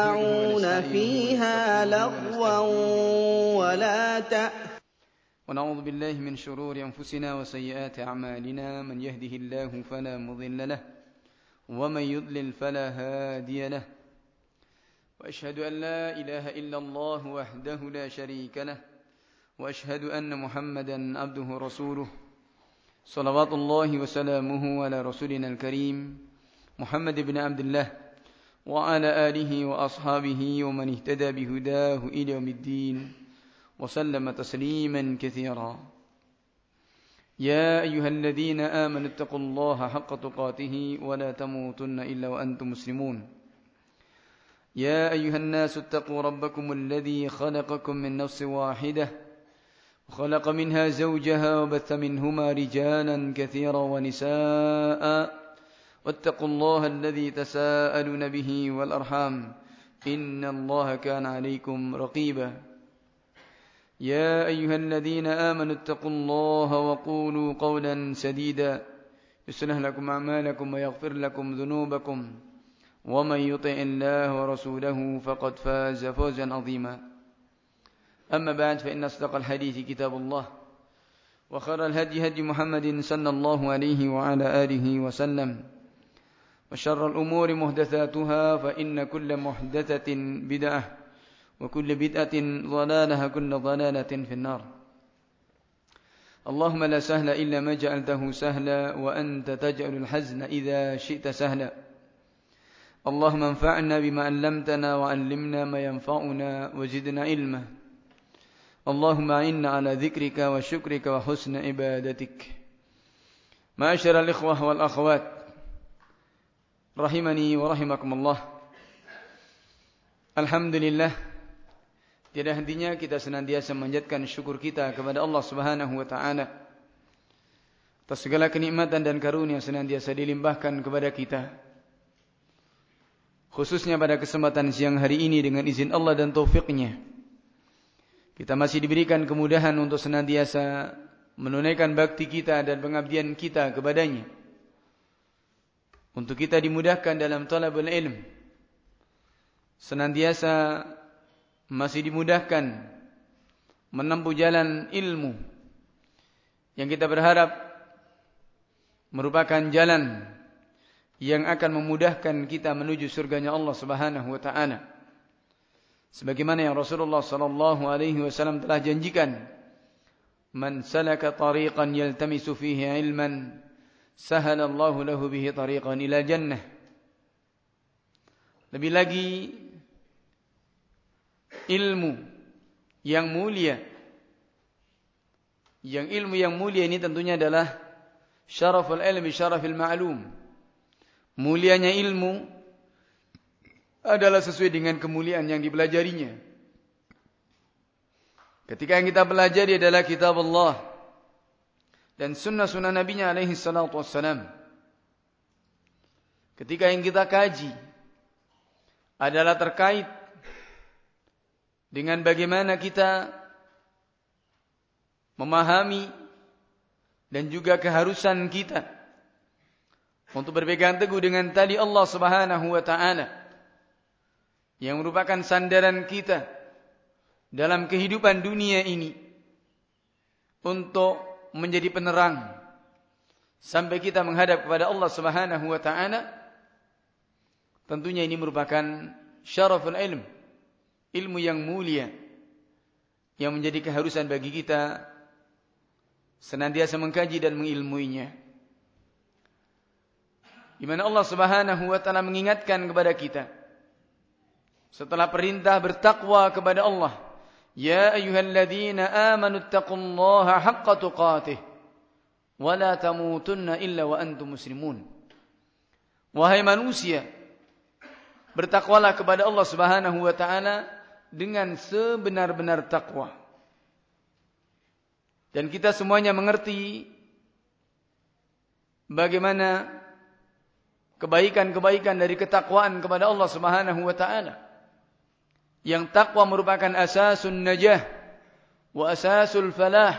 يسمعون فيها لغوا ولا تأثيما ونعوذ بالله من شرور أنفسنا وسيئات أعمالنا. من يهده الله فلا مضل له ومن يضلل فلا هادي له. وأشهد أن لا إله إلا الله وحده لا شريك له وأشهد أن محمدا عبده ورسوله. صلوات الله وسلامه على رسولنا الكريم محمد بن عبد الله. وعلى آله وأصحابه ومن اهتدى بهداه إلى يوم الدين وسلم تسليما كثيرا. يا أيها الذين آمنوا اتقوا الله حق تقاته ولا تموتن إلا وأنتم مسلمون. يا أيها الناس اتقوا ربكم الذي خلقكم من نفس واحدة وخلق منها زوجها وبث منهما رجالا كثيرا ونساء واتقوا الله الذي تساءلون به والأرحام إن الله كان عليكم رقيبا. يا أيها الذين آمنوا اتقوا الله وقولوا قولا سديدا. يصلح لكم أعمالكم ويغفر لكم ذنوبكم. ومن يطع الله ورسوله فقد فاز فوزا عظيما. أما بعد فإن أصدق الحديث كتاب الله وخير الهدي هدي محمد صلى الله عليه وعلى آله وسلم. وشر الأمور محدثاتها فإن كل محدثة بدعة وكل بدعة ضلالة كل ضلالة في النار. اللهم لا سهل إلا ما جعلته سهلا وأنت تجعل الحزن إذا شئت سهلا. اللهم انفعنا بما علمتنا وعلمنا ما ينفعنا وزدنا علما. اللهم أعنا على ذكرك وشكرك وحسن عبادتك. معاشر الإخوة والأخوات rahimani wa rahimakumullah. Alhamdulillah Tiada hentinya kita senantiasa memanjatkan syukur kita kepada Allah Subhanahu wa taala atas segala kenikmatan dan karunia senantiasa dilimpahkan kepada kita. Khususnya pada kesempatan siang hari ini dengan izin Allah dan taufiknya. Kita masih diberikan kemudahan untuk senantiasa menunaikan bakti kita dan pengabdian kita kepadanya untuk kita dimudahkan dalam talabul ilm. Senantiasa masih dimudahkan menempuh jalan ilmu. Yang kita berharap merupakan jalan yang akan memudahkan kita menuju surganya Allah Subhanahu wa taala. Sebagaimana yang Rasulullah sallallahu alaihi wasallam telah janjikan man salaka tariqan yaltamisu fihi ilman sahalallahu lahu bihi tariqan ila jannah. Lebih lagi ilmu yang mulia. Yang ilmu yang mulia ini tentunya adalah syaraful ilmi syarafil ma'lum. Mulianya ilmu adalah sesuai dengan kemuliaan yang dipelajarinya. Ketika yang kita pelajari adalah kitab Allah dan sunnah-sunnah nabinya alaihi salatu wassalam. Ketika yang kita kaji adalah terkait dengan bagaimana kita memahami dan juga keharusan kita untuk berpegang teguh dengan tali Allah Subhanahu wa taala yang merupakan sandaran kita dalam kehidupan dunia ini untuk menjadi penerang sampai kita menghadap kepada Allah Subhanahu wa taala tentunya ini merupakan syaraful ilm ilmu yang mulia yang menjadi keharusan bagi kita senantiasa mengkaji dan mengilmuinya. Di mana Allah Subhanahu wa taala mengingatkan kepada kita setelah perintah bertakwa kepada Allah يا أيها الذين آمنوا اتقوا الله حق تقاته ولا تموتن إلا وأنتم مسلمون Wahai manusia, bertakwalah kepada Allah Subhanahu wa taala dengan sebenar-benar takwa. Dan kita semuanya mengerti bagaimana kebaikan-kebaikan dari ketakwaan kepada Allah Subhanahu wa taala Yang takwa merupakan asasun najah wa asasul falah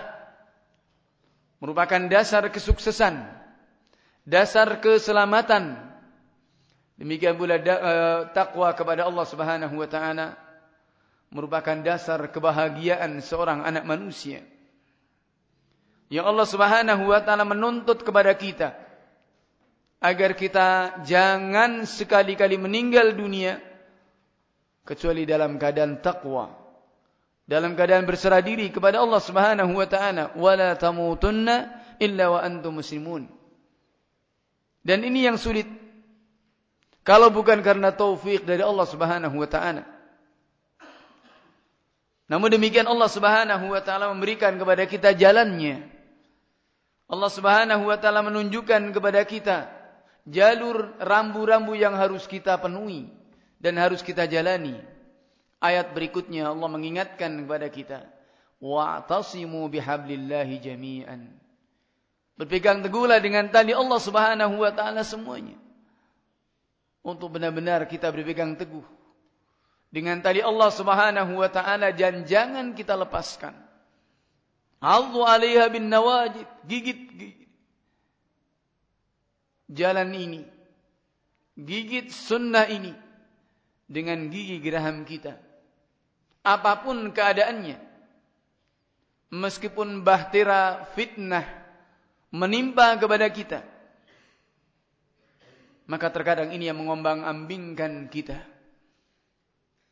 merupakan dasar kesuksesan dasar keselamatan Demikian pula eh, takwa kepada Allah Subhanahu wa taala merupakan dasar kebahagiaan seorang anak manusia. Yang Allah Subhanahu wa taala menuntut kepada kita agar kita jangan sekali-kali meninggal dunia kecuali dalam keadaan takwa. Dalam keadaan berserah diri kepada Allah Subhanahu wa taala, wala tamutunna illa wa antum muslimun. Dan ini yang sulit kalau bukan karena taufik dari Allah Subhanahu wa taala. Namun demikian Allah Subhanahu wa taala memberikan kepada kita jalannya. Allah Subhanahu wa taala menunjukkan kepada kita jalur rambu-rambu yang harus kita penuhi dan harus kita jalani. Ayat berikutnya Allah mengingatkan kepada kita, "Wa'tasimu bihablillahi jami'an." Berpegang teguhlah dengan tali Allah Subhanahu wa taala semuanya untuk benar-benar kita berpegang teguh dengan tali Allah Subhanahu wa taala dan jangan kita lepaskan. Allahu 'alaiha bin nawajid, gigit, gigit. Jalan ini, gigit sunnah ini dengan gigi geraham kita. Apa pun keadaannya, meskipun bahtera fitnah menimpa kepada kita, maka terkadang ini yang mengombang-ambingkan kita.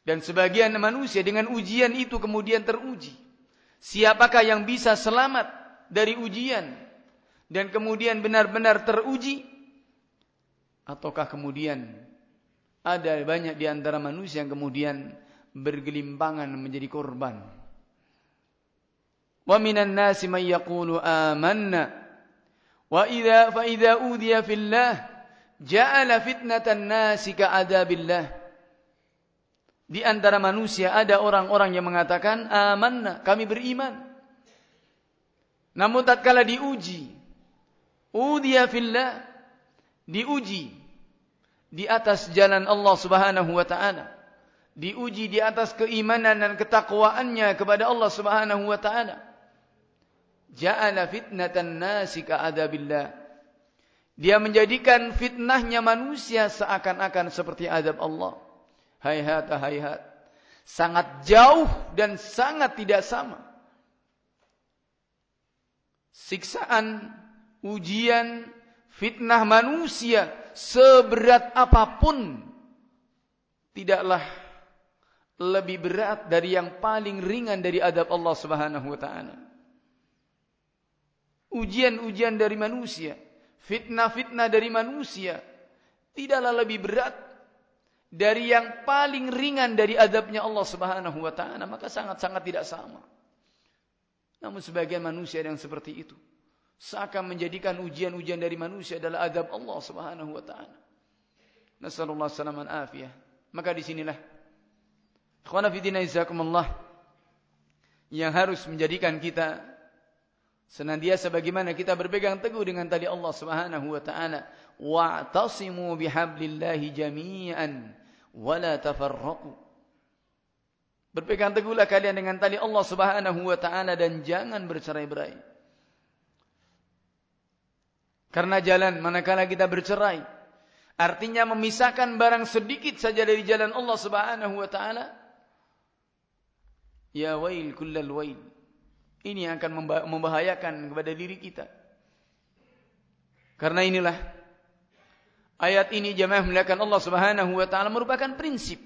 Dan sebagian manusia dengan ujian itu kemudian teruji. Siapakah yang bisa selamat dari ujian dan kemudian benar-benar teruji? Ataukah kemudian ada banyak di antara manusia yang kemudian bergelimpangan menjadi korban? Wa minan nasi man yaqulu amanna wa idza fa idza udhiya fillah ja'ala fitnatan nasi ka'adabillah. Di antara manusia ada orang-orang yang mengatakan, amanna, kami beriman. Namun tatkala diuji, udiya fillah, diuji di atas jalan Allah Subhanahu wa taala. Diuji di atas keimanan dan ketakwaannya kepada Allah Subhanahu wa taala. Ja'ala fitnatan nasi ka'adabillah dia menjadikan fitnahnya manusia seakan-akan seperti adab Allah. Hayhat, hayhat. Sangat jauh dan sangat tidak sama. Siksaan, ujian, fitnah manusia seberat apa pun tidaklah lebih berat dari yang paling ringan dari adab Allah Subhanahu wa taala. Ujian-ujian dari manusia fitnah-fitnah dari manusia tidaklah lebih berat dari yang paling ringan dari adabnya Allah Subhanahu wa taala maka sangat-sangat tidak sama. Namun sebagian manusia yang seperti itu seakan menjadikan ujian-ujian dari manusia adalah adab Allah Subhanahu wa taala. Nasallallahu salaman afiyah. Maka di sinilah ikhwana fillah yang harus menjadikan kita Senantiasa bagaimana kita berpegang teguh dengan tali Allah Subhanahu wa taala. Wa'tasimu bihablillahi jami'an wa la tafarraqu. Berpegang teguhlah kalian dengan tali Allah Subhanahu wa taala dan jangan bercerai-berai. Karena jalan manakala kita bercerai artinya memisahkan barang sedikit saja dari jalan Allah Subhanahu wa taala. Ya wail kullal wail ini akan membahayakan kepada diri kita. Karena inilah ayat ini jemaah melihatkan Allah Subhanahu wa taala merupakan prinsip.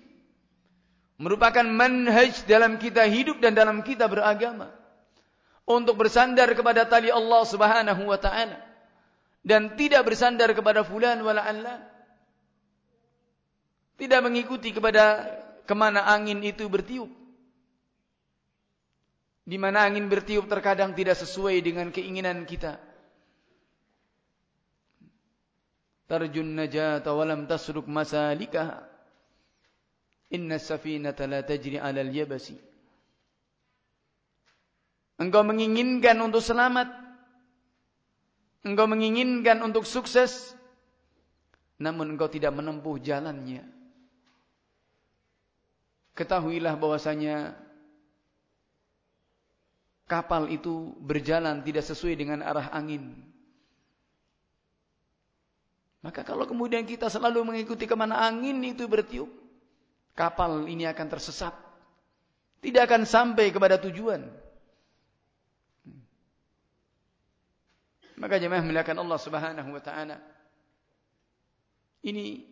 Merupakan manhaj dalam kita hidup dan dalam kita beragama. Untuk bersandar kepada tali Allah Subhanahu wa taala dan tidak bersandar kepada fulan wala Allah. Tidak mengikuti kepada ke mana angin itu bertiup di mana angin bertiup terkadang tidak sesuai dengan keinginan kita. Tarjun najata walam tasruk masalikaha. Inna safinata la tajri alal yabasi. Engkau menginginkan untuk selamat. Engkau menginginkan untuk sukses. Namun engkau tidak menempuh jalannya. Ketahuilah bahwasanya kapal itu berjalan tidak sesuai dengan arah angin. Maka kalau kemudian kita selalu mengikuti ke mana angin itu bertiup, kapal ini akan tersesat. Tidak akan sampai kepada tujuan. Maka jemaah melihatkan Allah Subhanahu wa taala. Ini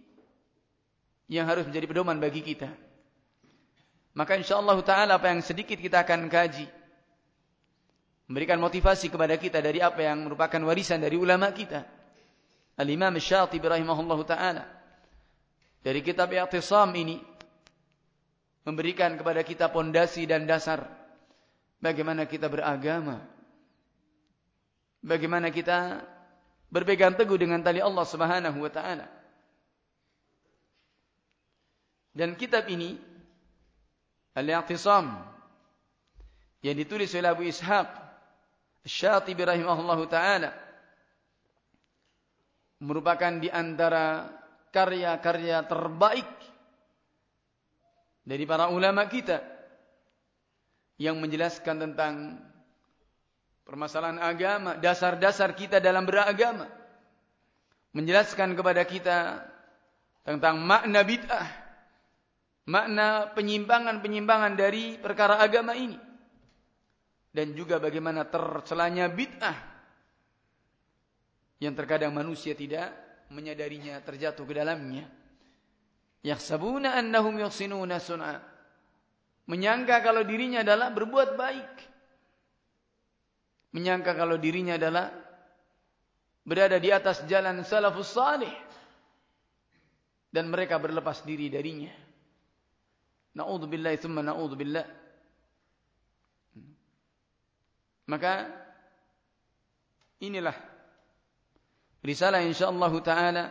yang harus menjadi pedoman bagi kita. Maka insyaallah taala apa yang sedikit kita akan kaji. Memberikan motivasi kepada kita dari apa yang merupakan warisan dari ulama kita. Al-Imam Syatibi rahimahullah ta'ala. Dari kitab I'tisam ini. Memberikan kepada kita pondasi dan dasar. Bagaimana kita beragama bagaimana kita berpegang teguh dengan tali Allah Subhanahu wa taala? Dan kitab ini Al-I'tisam yang ditulis oleh Abu Ishaq Syatibi rahimahullah taala merupakan di antara karya-karya terbaik dari para ulama kita yang menjelaskan tentang permasalahan agama, dasar-dasar kita dalam beragama. Menjelaskan kepada kita tentang makna bid'ah, makna penyimpangan-penyimpangan dari perkara agama ini. Dan juga bagaimana tercelanya bid'ah yang terkadang manusia tidak menyadarinya terjatuh ke dalamnya. Yakhsabuna annahum yuhsinuna sun'a. Menyangka kalau dirinya adalah berbuat baik. Menyangka kalau dirinya adalah berada di atas jalan salafus salih. Dan mereka berlepas diri darinya. Na'udzubillah thumma na'udzubillah. Maka inilah risalah insyaallah taala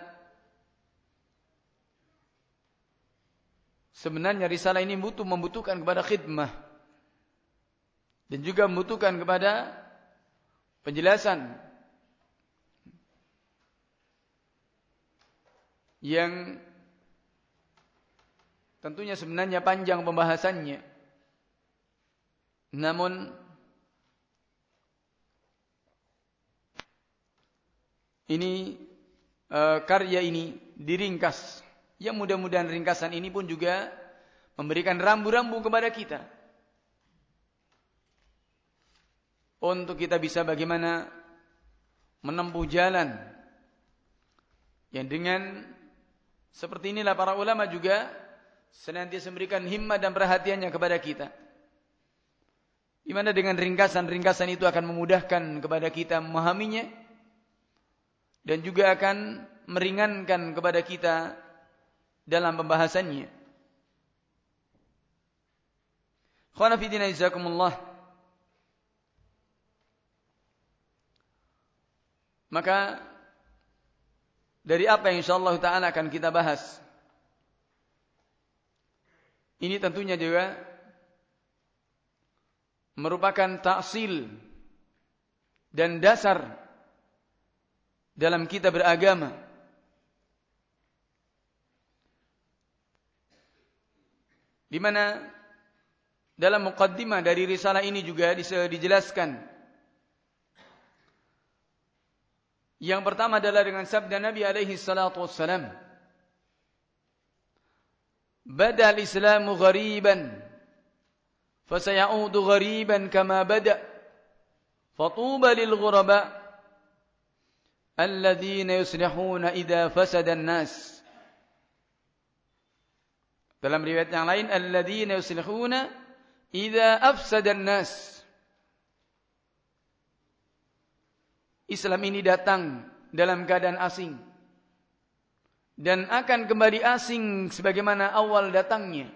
sebenarnya risalah ini butuh membutuhkan kepada khidmah dan juga membutuhkan kepada penjelasan yang tentunya sebenarnya panjang pembahasannya namun ini e, karya ini diringkas. Yang mudah-mudahan ringkasan ini pun juga memberikan rambu-rambu kepada kita. Untuk kita bisa bagaimana menempuh jalan. Yang dengan seperti inilah para ulama juga senantiasa memberikan himmah dan perhatiannya kepada kita. Di mana dengan ringkasan-ringkasan itu akan memudahkan kepada kita memahaminya dan juga akan meringankan kepada kita dalam pembahasannya. Khana fi. Maka dari apa yang insyaallah taala akan kita bahas. Ini tentunya juga merupakan taksil dan dasar dalam kita beragama. Di mana dalam muqaddimah dari risalah ini juga dijelaskan. Yang pertama adalah dengan sabda Nabi alaihi salatu wassalam. Bada al-Islamu ghariban fasayaudu ghariban kama bada. Fatuba lil ghuraba الذين يصلحون إذا فسد الناس dalam riwayat yang lain alladzina yuslihuna idza afsada nas Islam ini datang dalam keadaan asing dan akan kembali asing sebagaimana awal datangnya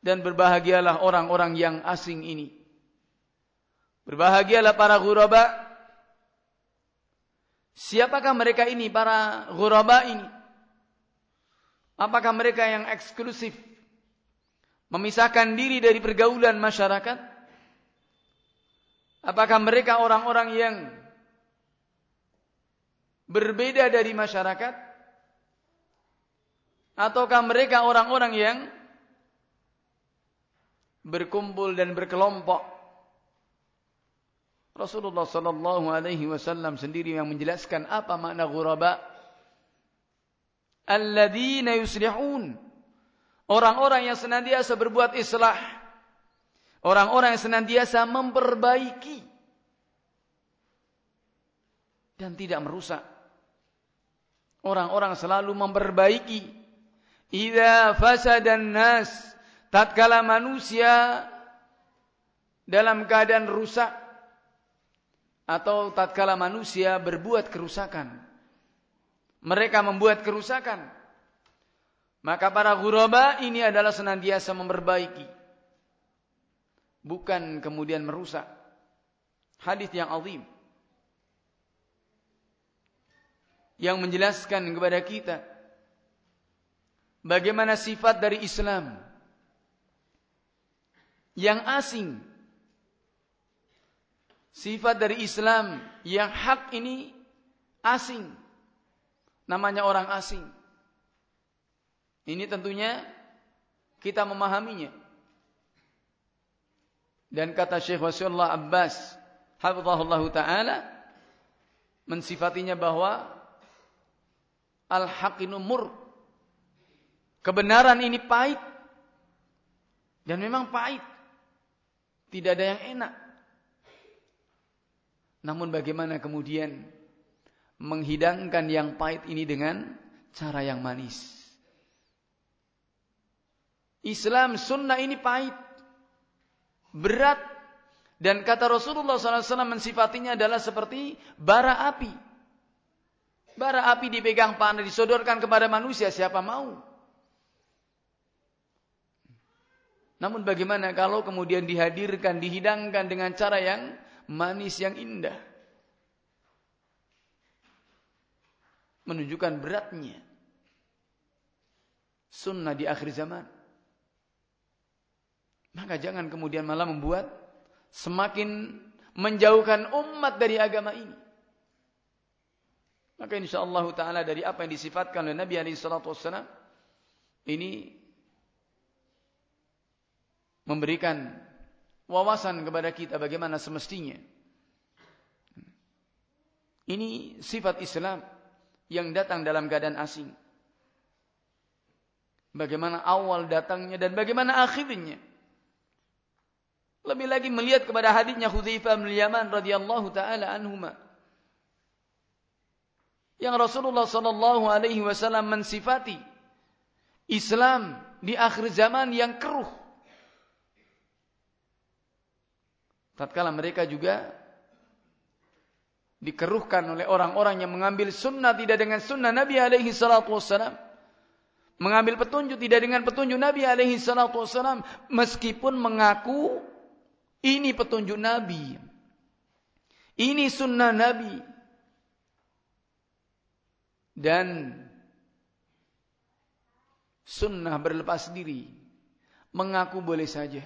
dan berbahagialah orang-orang yang asing ini berbahagialah para ghuraba Siapakah mereka ini, para ghuraba ini? Apakah mereka yang eksklusif? Memisahkan diri dari pergaulan masyarakat? Apakah mereka orang-orang yang berbeda dari masyarakat? Ataukah mereka orang-orang yang berkumpul dan berkelompok? Rasulullah sallallahu alaihi wasallam sendiri yang menjelaskan apa makna ghuraba. Alladzina yuslihun. Orang-orang yang senantiasa berbuat islah. Orang-orang yang senantiasa memperbaiki dan tidak merusak. Orang-orang selalu memperbaiki. Idza fasadan nas tatkala manusia dalam keadaan rusak atau tatkala manusia berbuat kerusakan. Mereka membuat kerusakan. Maka para ghuraba ini adalah senantiasa memperbaiki. Bukan kemudian merusak. Hadis yang azim. Yang menjelaskan kepada kita bagaimana sifat dari Islam yang asing Sifat dari Islam yang hak ini asing. Namanya orang asing. Ini tentunya kita memahaminya. Dan kata Syekh Wasyullah Abbas, hafizahullah taala mensifatinya bahwa al-haqinu mur. Kebenaran ini pahit. Dan memang pahit. Tidak ada yang enak. Namun bagaimana kemudian menghidangkan yang pahit ini dengan cara yang manis. Islam sunnah ini pahit. Berat. Dan kata Rasulullah SAW mensifatinya adalah seperti bara api. Bara api dipegang panah disodorkan kepada manusia siapa mau. Namun bagaimana kalau kemudian dihadirkan, dihidangkan dengan cara yang manis yang indah. Menunjukkan beratnya sunnah di akhir zaman. Maka jangan kemudian malah membuat semakin menjauhkan umat dari agama ini. Maka insyaallah taala dari apa yang disifatkan oleh Nabi wasallam ini memberikan wawasan kepada kita bagaimana semestinya. Ini sifat Islam yang datang dalam keadaan asing. Bagaimana awal datangnya dan bagaimana akhirnya. Lebih lagi melihat kepada hadisnya Hudzaifah bin Yaman radhiyallahu taala anhuma. Yang Rasulullah sallallahu alaihi wasallam mensifati Islam di akhir zaman yang keruh tatkala mereka juga dikeruhkan oleh orang-orang yang mengambil sunnah tidak dengan sunnah Nabi alaihi salatu wassalam mengambil petunjuk tidak dengan petunjuk Nabi alaihi salatu wassalam meskipun mengaku ini petunjuk Nabi ini sunnah Nabi dan sunnah berlepas diri mengaku boleh saja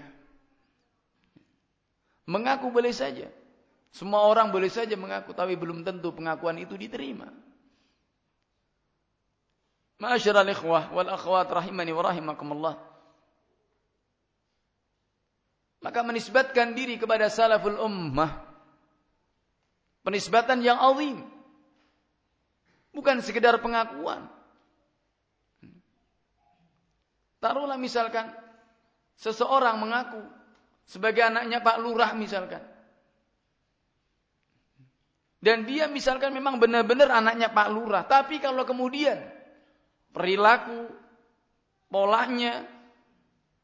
Mengaku boleh saja. Semua orang boleh saja mengaku, tapi belum tentu pengakuan itu diterima. Ma'asyiral ikhwah wal akhwat rahimani wa rahimakumullah. Maka menisbatkan diri kepada salaful ummah. Penisbatan yang azim. Bukan sekedar pengakuan. Taruhlah misalkan seseorang mengaku sebagai anaknya Pak Lurah misalkan. Dan dia misalkan memang benar-benar anaknya Pak Lurah. Tapi kalau kemudian perilaku, polanya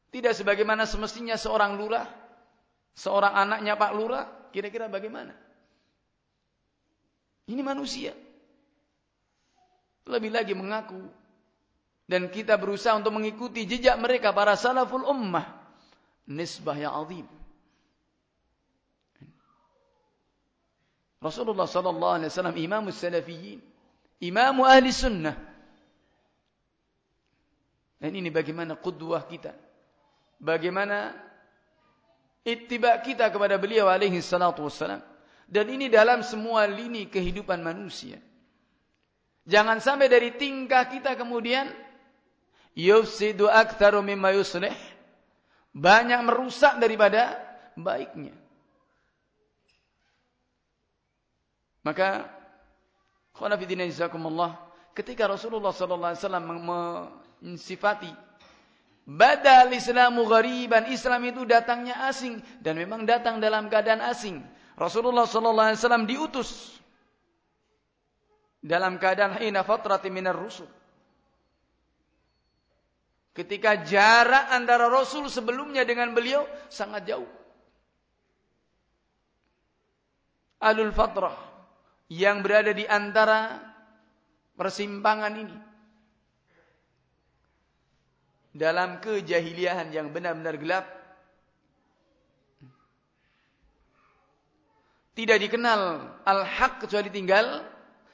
tidak sebagaimana semestinya seorang lurah, seorang anaknya Pak Lurah, kira-kira bagaimana? Ini manusia. Lebih lagi mengaku. Dan kita berusaha untuk mengikuti jejak mereka para salaful ummah nisbah yang azim. Rasulullah sallallahu alaihi wasallam imam salafiyyin, imam ahli sunnah. Dan ini bagaimana qudwah kita. Bagaimana ittiba kita kepada beliau alaihi salatu wassalam. Dan ini dalam semua lini kehidupan manusia. Jangan sampai dari tingkah kita kemudian yufsidu aktsaru mimma yuslih banyak merusak daripada baiknya. Maka khonafidina jazakumullah ketika Rasulullah sallallahu alaihi wasallam mensifati badal Islamu ghariban Islam itu datangnya asing dan memang datang dalam keadaan asing. Rasulullah sallallahu alaihi wasallam diutus dalam keadaan hina fatrati minar rusul. Ketika jarak antara Rasul sebelumnya dengan beliau sangat jauh. Alul fatrah yang berada di antara persimpangan ini. Dalam kejahiliahan yang benar-benar gelap. Tidak dikenal al-haq kecuali tinggal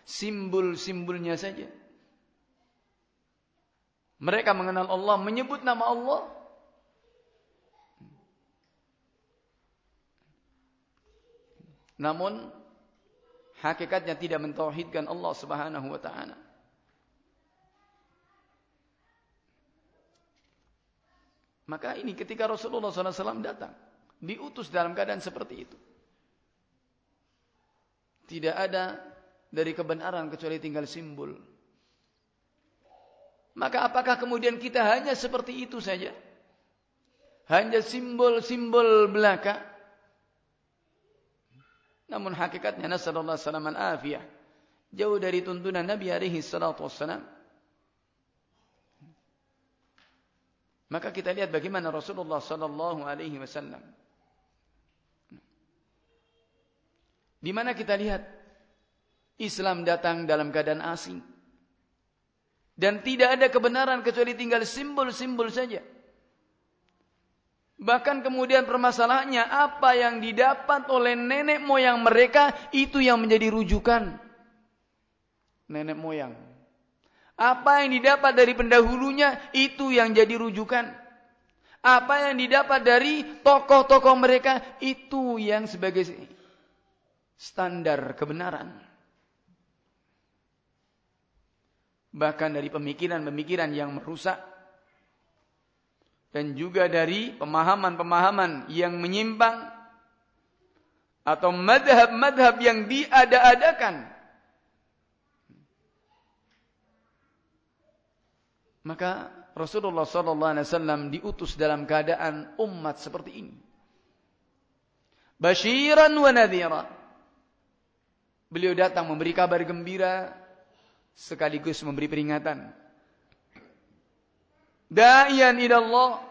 simbol-simbolnya saja. Mereka mengenal Allah, menyebut nama Allah. Namun hakikatnya tidak mentauhidkan Allah Subhanahu wa taala. Maka ini ketika Rasulullah SAW datang, diutus dalam keadaan seperti itu. Tidak ada dari kebenaran kecuali tinggal simbol. Maka apakah kemudian kita hanya seperti itu saja? Hanya simbol-simbol belaka? Namun hakikatnya nasallallahu salaman afiyah. Jauh dari tuntunan Nabi alaihi wassalam. Maka kita lihat bagaimana Rasulullah sallallahu alaihi wasallam. Di mana kita lihat Islam datang dalam keadaan asing. Dan tidak ada kebenaran kecuali tinggal simbol-simbol saja. Bahkan kemudian permasalahannya apa yang didapat oleh nenek moyang mereka itu yang menjadi rujukan. Nenek moyang. Apa yang didapat dari pendahulunya itu yang jadi rujukan. Apa yang didapat dari tokoh-tokoh mereka itu yang sebagai standar kebenaran. Bahkan dari pemikiran-pemikiran yang merusak dan juga dari pemahaman-pemahaman yang menyimpang atau madhab-madhab yang diada-adakan. Maka Rasulullah SAW diutus dalam keadaan umat seperti ini. Bashiran wa nadhira. Beliau datang memberi kabar gembira sekaligus memberi peringatan. Da'iyan Allah.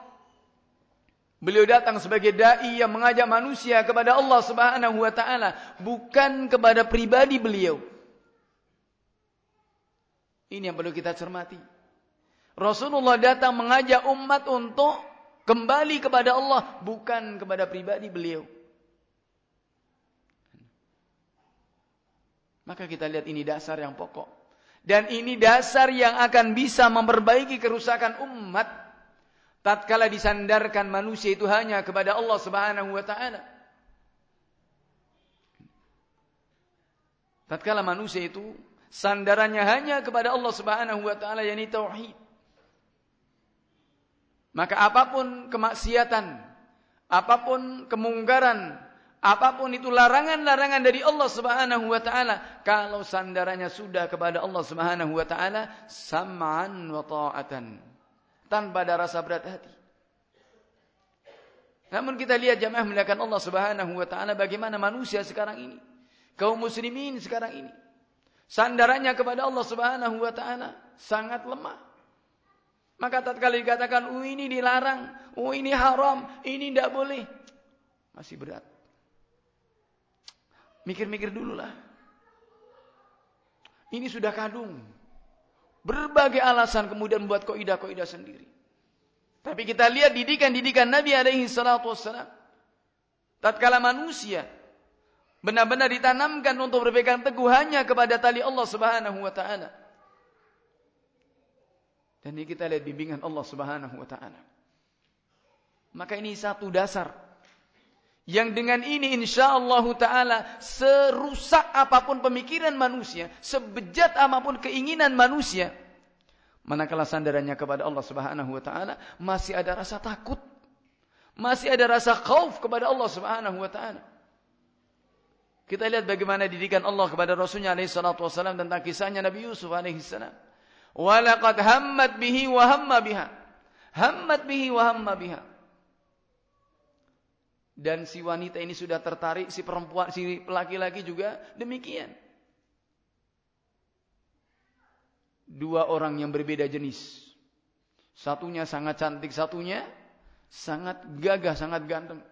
Beliau datang sebagai dai yang mengajak manusia kepada Allah Subhanahu wa taala, bukan kepada pribadi beliau. Ini yang perlu kita cermati. Rasulullah datang mengajak umat untuk kembali kepada Allah, bukan kepada pribadi beliau. Maka kita lihat ini dasar yang pokok. Dan ini dasar yang akan bisa memperbaiki kerusakan umat tatkala disandarkan manusia itu hanya kepada Allah Subhanahu wa taala. Tatkala manusia itu sandarannya hanya kepada Allah Subhanahu wa taala yakni tauhid. Maka apa pun kemaksiatan, apa pun kemungkaran, Apa pun itu larangan-larangan dari Allah Subhanahu wa taala, kalau sandarannya sudah kepada Allah Subhanahu wa taala, sam'an wa ta'atan. Tanpa ada rasa berat hati. Namun kita lihat jamaah melihatkan Allah Subhanahu wa taala bagaimana manusia sekarang ini. Kaum muslimin sekarang ini. Sandarannya kepada Allah Subhanahu wa taala sangat lemah. Maka tatkala dikatakan, "Oh ini dilarang, oh ini haram, ini tidak boleh." Masih berat. Mikir-mikir dulu lah. Ini sudah kadung. Berbagai alasan kemudian membuat koidah-koidah sendiri. Tapi kita lihat didikan-didikan Nabi alaihi salatu wassalam. Tatkala manusia benar-benar ditanamkan untuk berpegang teguh hanya kepada tali Allah Subhanahu wa taala. Dan ini kita lihat bimbingan Allah Subhanahu wa taala. Maka ini satu dasar yang dengan ini insya Allah Ta'ala serusak apa pun pemikiran manusia, sebejat apa pun keinginan manusia. Manakala sandarannya kepada Allah Subhanahu Wa Ta'ala masih ada rasa takut. Masih ada rasa khauf kepada Allah Subhanahu Wa Ta'ala. Kita lihat bagaimana didikan Allah kepada Rasulnya alaihi salatu wasallam tentang kisahnya Nabi Yusuf alaihi salam. Walaqad hammat bihi wa hamma biha. Hammat bihi wa hamma biha. Dan si wanita ini sudah tertarik, si perempuan, si laki-laki juga demikian. Dua orang yang berbeda jenis. Satunya sangat cantik, satunya sangat gagah, sangat ganteng.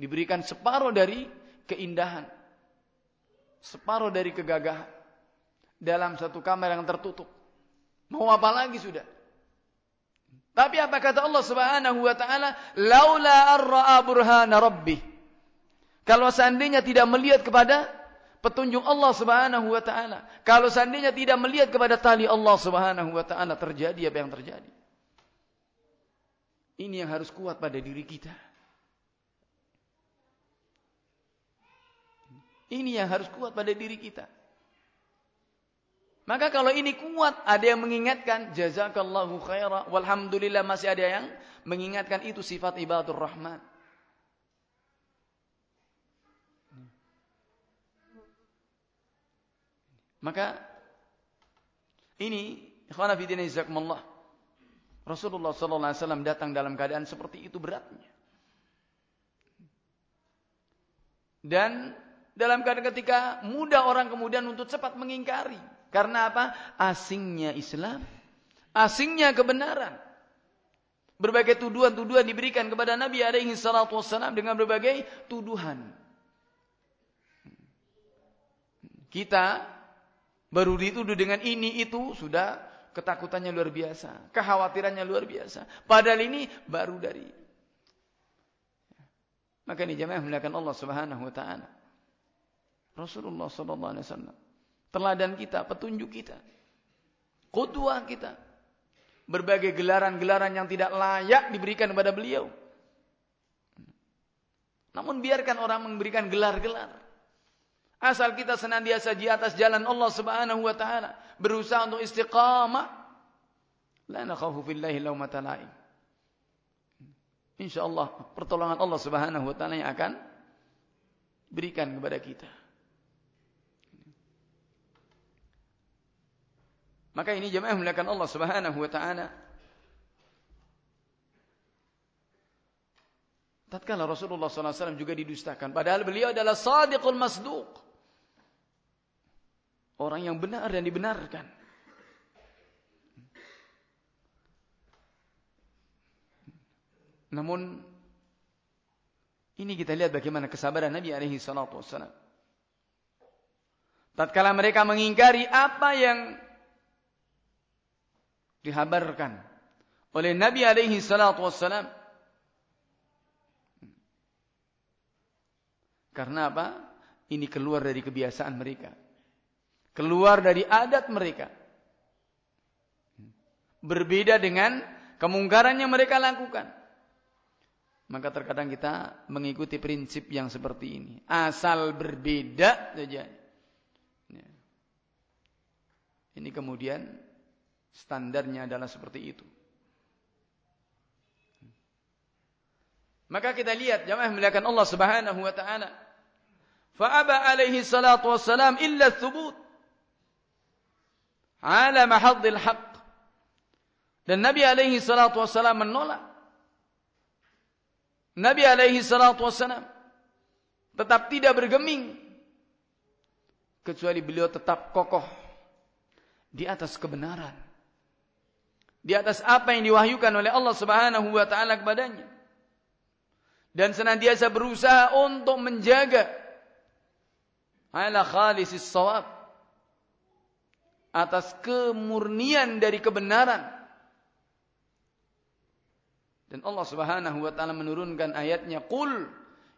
Diberikan separuh dari keindahan. Separuh dari kegagahan. Dalam satu kamar yang tertutup. Mau apa lagi sudah? Tapi apa kata Allah Subhanahu wa taala? Laula arra'a burhana rabbih. Kalau seandainya tidak melihat kepada petunjuk Allah Subhanahu wa taala, kalau seandainya tidak melihat kepada tali Allah Subhanahu wa taala, terjadi apa yang terjadi? Ini yang harus kuat pada diri kita. Ini yang harus kuat pada diri kita. Maka kalau ini kuat, ada yang mengingatkan, jazakallahu khaira, walhamdulillah masih ada yang mengingatkan itu sifat ibadur rahman. Maka ini ikhwan fillah jazakumullah. Rasulullah wasallam datang dalam keadaan seperti itu beratnya. Dan dalam keadaan ketika mudah orang kemudian untuk cepat mengingkari. Karena apa? Asingnya Islam. Asingnya kebenaran. Berbagai tuduhan-tuduhan diberikan kepada Nabi alaihi salatu wassalam dengan berbagai tuduhan. Kita baru dituduh dengan ini itu sudah Ketakutannya luar biasa. Kekhawatirannya luar biasa. Padahal ini baru dari. Maka ini jamaah melakukan Allah subhanahu wa ta'ala. Rasulullah sallallahu alaihi wasallam. Teladan kita, petunjuk kita. Qudwah kita. Berbagai gelaran-gelaran yang tidak layak diberikan kepada beliau. Namun biarkan orang memberikan gelar-gelar. Asal kita senantiasa di atas jalan Allah Subhanahu wa taala berusaha untuk istiqamah la nakhafu fillahi laumata laim insyaallah pertolongan Allah Subhanahu wa taala yang akan berikan kepada kita maka ini jemaah melakukan Allah Subhanahu wa taala tatkala Rasulullah SAW juga didustakan padahal beliau adalah sadiqul masduq Orang yang benar dan dibenarkan. Namun ini kita lihat bagaimana kesabaran Nabi alaihi wassalam. Tatkala mereka mengingkari apa yang dihabarkan oleh Nabi alaihi salatu wassalam. Karena apa? Ini keluar dari kebiasaan mereka keluar dari adat mereka. Berbeda dengan kemungkaran yang mereka lakukan. Maka terkadang kita mengikuti prinsip yang seperti ini. Asal berbeda saja. Ya. Ini kemudian standarnya adalah seperti itu. Maka kita lihat jamaah melihatkan Allah Subhanahu wa taala. Fa'aba alaihi salatu wassalam illa thubut ala mahadil haq. Dan Nabi alaihi salatu wassalam menolak. Nabi alaihi salatu wassalam tetap tidak bergeming. Kecuali beliau tetap kokoh di atas kebenaran. Di atas apa yang diwahyukan oleh Allah subhanahu wa ta'ala kepadanya. Dan senantiasa berusaha untuk menjaga ala khalisis sawab atas kemurnian dari kebenaran. Dan Allah Subhanahu wa taala menurunkan ayatnya, "Qul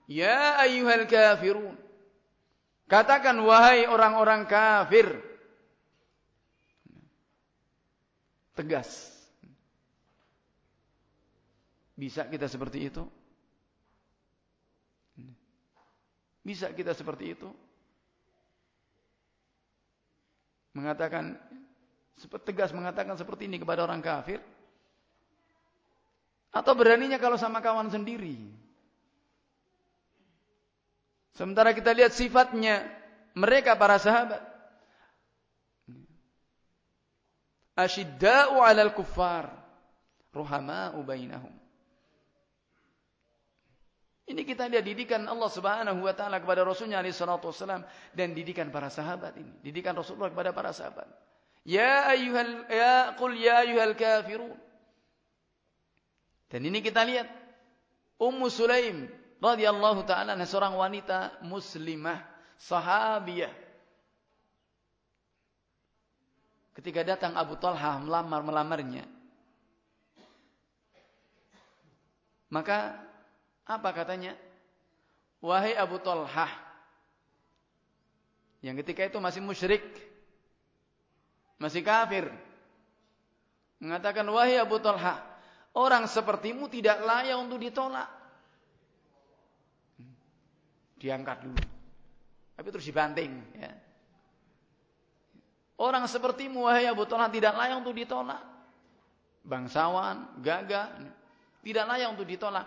ya ayyuhal kafirun." Katakan wahai orang-orang kafir. Tegas. Bisa kita seperti itu? Bisa kita seperti itu? mengatakan tegas mengatakan seperti ini kepada orang kafir? Atau beraninya kalau sama kawan sendiri? Sementara kita lihat sifatnya mereka para sahabat. Asyidda'u 'alal kuffar, ruhama'u bainahum. Ini kita lihat didikan Allah Subhanahu wa taala kepada Rasulnya alaihi salatu wasallam dan didikan para sahabat ini, didikan Rasulullah kepada para sahabat. Ya ayyuhal ya qul ya ayyuhal kafirun. Dan ini kita lihat Ummu Sulaim radhiyallahu taala seorang wanita muslimah, sahabiyah. Ketika datang Abu Talha melamar melamarnya. Maka apa katanya? Wahai Abu Talhah. Yang ketika itu masih musyrik. Masih kafir. Mengatakan, wahai Abu Talhah. Orang sepertimu tidak layak untuk ditolak. Diangkat dulu. Tapi terus dibanting. Ya. Orang sepertimu, wahai Abu Talhah, tidak layak untuk ditolak. Bangsawan, gagah. Tidak layak untuk ditolak.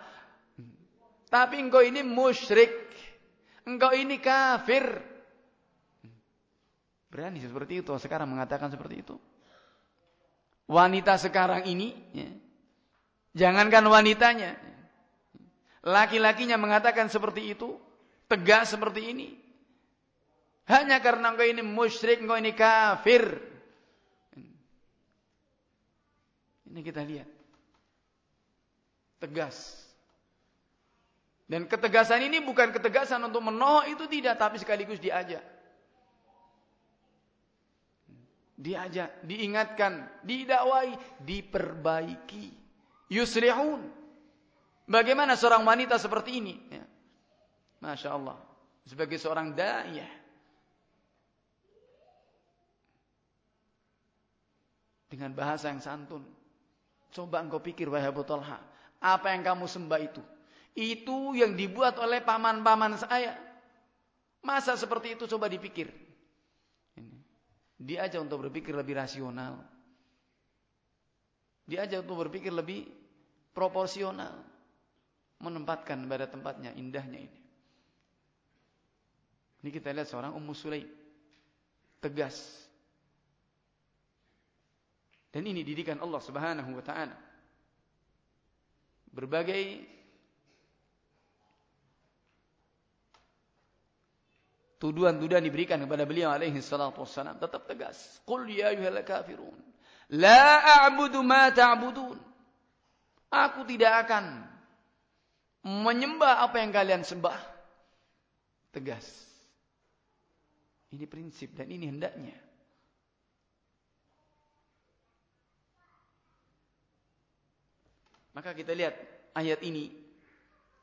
Tapi engkau ini musyrik. Engkau ini kafir. Berani seperti itu sekarang mengatakan seperti itu. Wanita sekarang ini, ya, jangankan wanitanya, laki-lakinya mengatakan seperti itu, tegas seperti ini. Hanya karena engkau ini musyrik, engkau ini kafir. Ini kita lihat. Tegas. Dan ketegasan ini bukan ketegasan untuk menolak itu tidak, tapi sekaligus diajak. Diajak, diingatkan, didakwai, diperbaiki. Yusrihun. Bagaimana seorang wanita seperti ini? Ya. Masya Allah. Sebagai seorang da'iyah. Dengan bahasa yang santun. Coba engkau pikir, wahai Abu Talha. Apa yang kamu sembah itu? Itu yang dibuat oleh paman-paman saya. Masa seperti itu coba dipikir. Dia aja untuk berpikir lebih rasional. Dia aja untuk berpikir lebih proporsional. Menempatkan pada tempatnya, indahnya ini. Ini kita lihat seorang Ummu Sulaim. Tegas. Dan ini didikan Allah subhanahu wa ta'ala. Berbagai tuduhan-tuduhan diberikan kepada beliau alaihi salatu wassalam. Tetap tegas. Qul ya ayyuhal kafirun la a'budu ma ta'budun. Aku tidak akan menyembah apa yang kalian sembah. Tegas. Ini prinsip dan ini hendaknya. Maka kita lihat ayat ini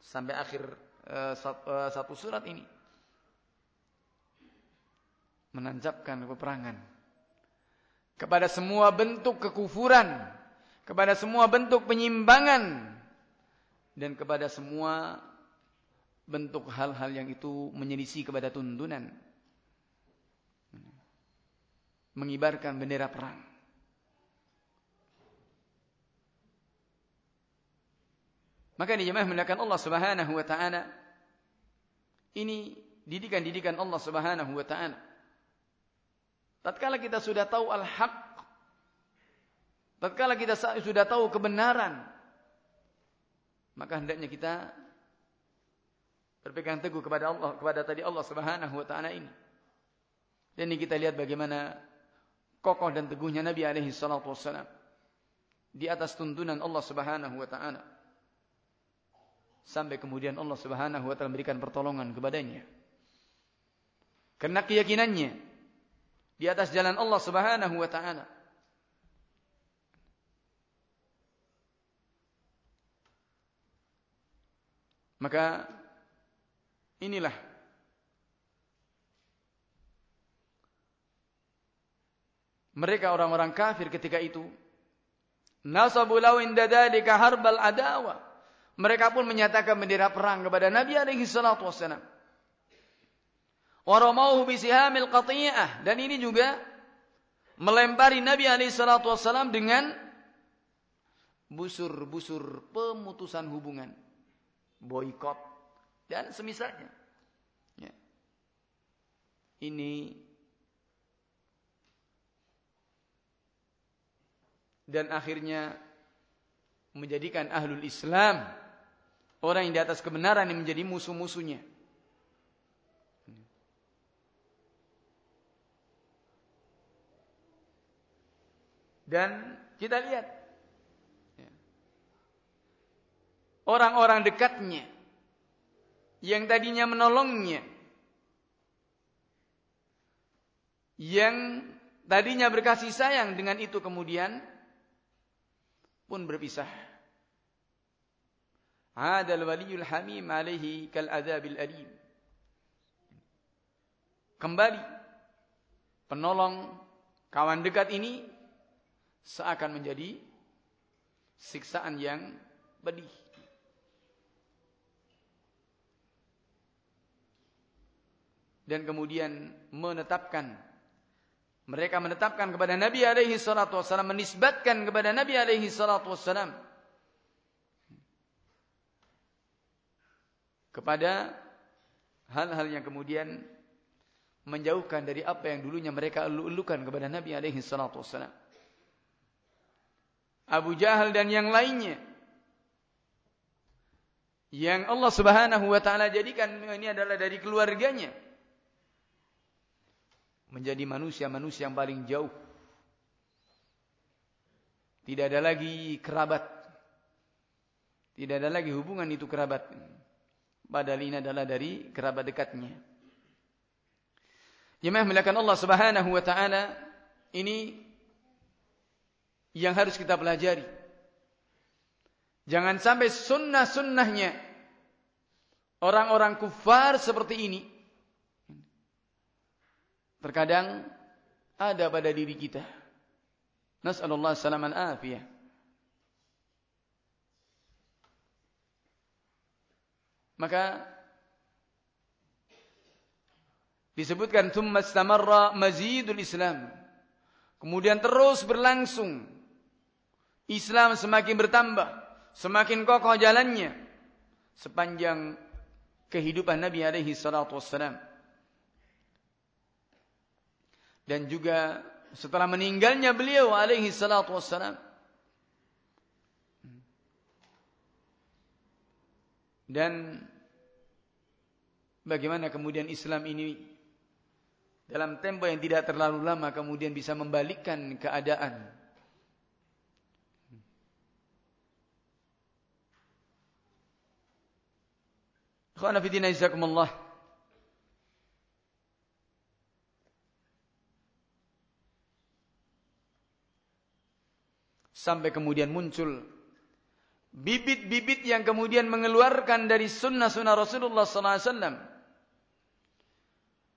sampai akhir uh, satu surat ini menancapkan peperangan kepada semua bentuk kekufuran, kepada semua bentuk penyimbangan dan kepada semua bentuk hal-hal yang itu menyelisih kepada tuntunan. Mengibarkan bendera perang. Maka ini jemaah menggunakan Allah Subhanahu wa taala ini didikan-didikan Allah Subhanahu wa taala Tatkala kita sudah tahu al-haq, tatkala kita sudah tahu kebenaran, maka hendaknya kita berpegang teguh kepada Allah, kepada tadi Allah Subhanahu wa taala ini. Dan ini kita lihat bagaimana kokoh dan teguhnya Nabi alaihi salatu wassalam di atas tuntunan Allah Subhanahu wa taala. Sampai kemudian Allah Subhanahu wa taala memberikan pertolongan kepadanya. Karena keyakinannya di atas jalan Allah Subhanahu wa taala. Maka inilah mereka orang-orang kafir ketika itu. Nasabu law harbal adawa. Mereka pun menyatakan bendera perang kepada Nabi alaihi salatu wasallam waramauhu bisihamil qatiyah dan ini juga melempari Nabi alaihi salatu wasallam dengan busur-busur pemutusan hubungan, boikot dan semisalnya. Ya. ini dan akhirnya menjadikan ahlul Islam orang yang di atas kebenaran yang menjadi musuh-musuhnya. Dan kita lihat ya, orang-orang dekatnya yang tadinya menolongnya yang tadinya berkasih sayang dengan itu kemudian pun berpisah. Hadal waliyul hamim alaihi kal adzabil alim. Kembali penolong kawan dekat ini seakan menjadi siksaan yang pedih. Dan kemudian menetapkan mereka menetapkan kepada Nabi alaihi salatu wasallam menisbatkan kepada Nabi alaihi salatu wasallam kepada hal-hal yang kemudian menjauhkan dari apa yang dulunya mereka elu-elukan kepada Nabi alaihi salatu wasallam. Abu Jahal dan yang lainnya. Yang Allah Subhanahu wa taala jadikan ini adalah dari keluarganya. Menjadi manusia-manusia yang paling jauh. Tidak ada lagi kerabat. Tidak ada lagi hubungan itu kerabat. Padahal ini adalah dari kerabat dekatnya. Jemaah melakukan Allah Subhanahu wa taala ini yang harus kita pelajari. Jangan sampai sunnah-sunnahnya orang-orang kufar seperti ini. Terkadang ada pada diri kita. Nas'alullah salaman afiyah. Maka disebutkan thumma istamarra mazidul Islam. Kemudian terus berlangsung Islam semakin bertambah, semakin kokoh jalannya sepanjang kehidupan Nabi alaihi salatu wassalam. Dan juga setelah meninggalnya beliau alaihi salatu wassalam. Dan bagaimana kemudian Islam ini dalam tempo yang tidak terlalu lama kemudian bisa membalikkan keadaan Ikhwana fi dinna jazakumullah. Sampai kemudian muncul bibit-bibit yang kemudian mengeluarkan dari sunnah-sunnah Rasulullah SAW.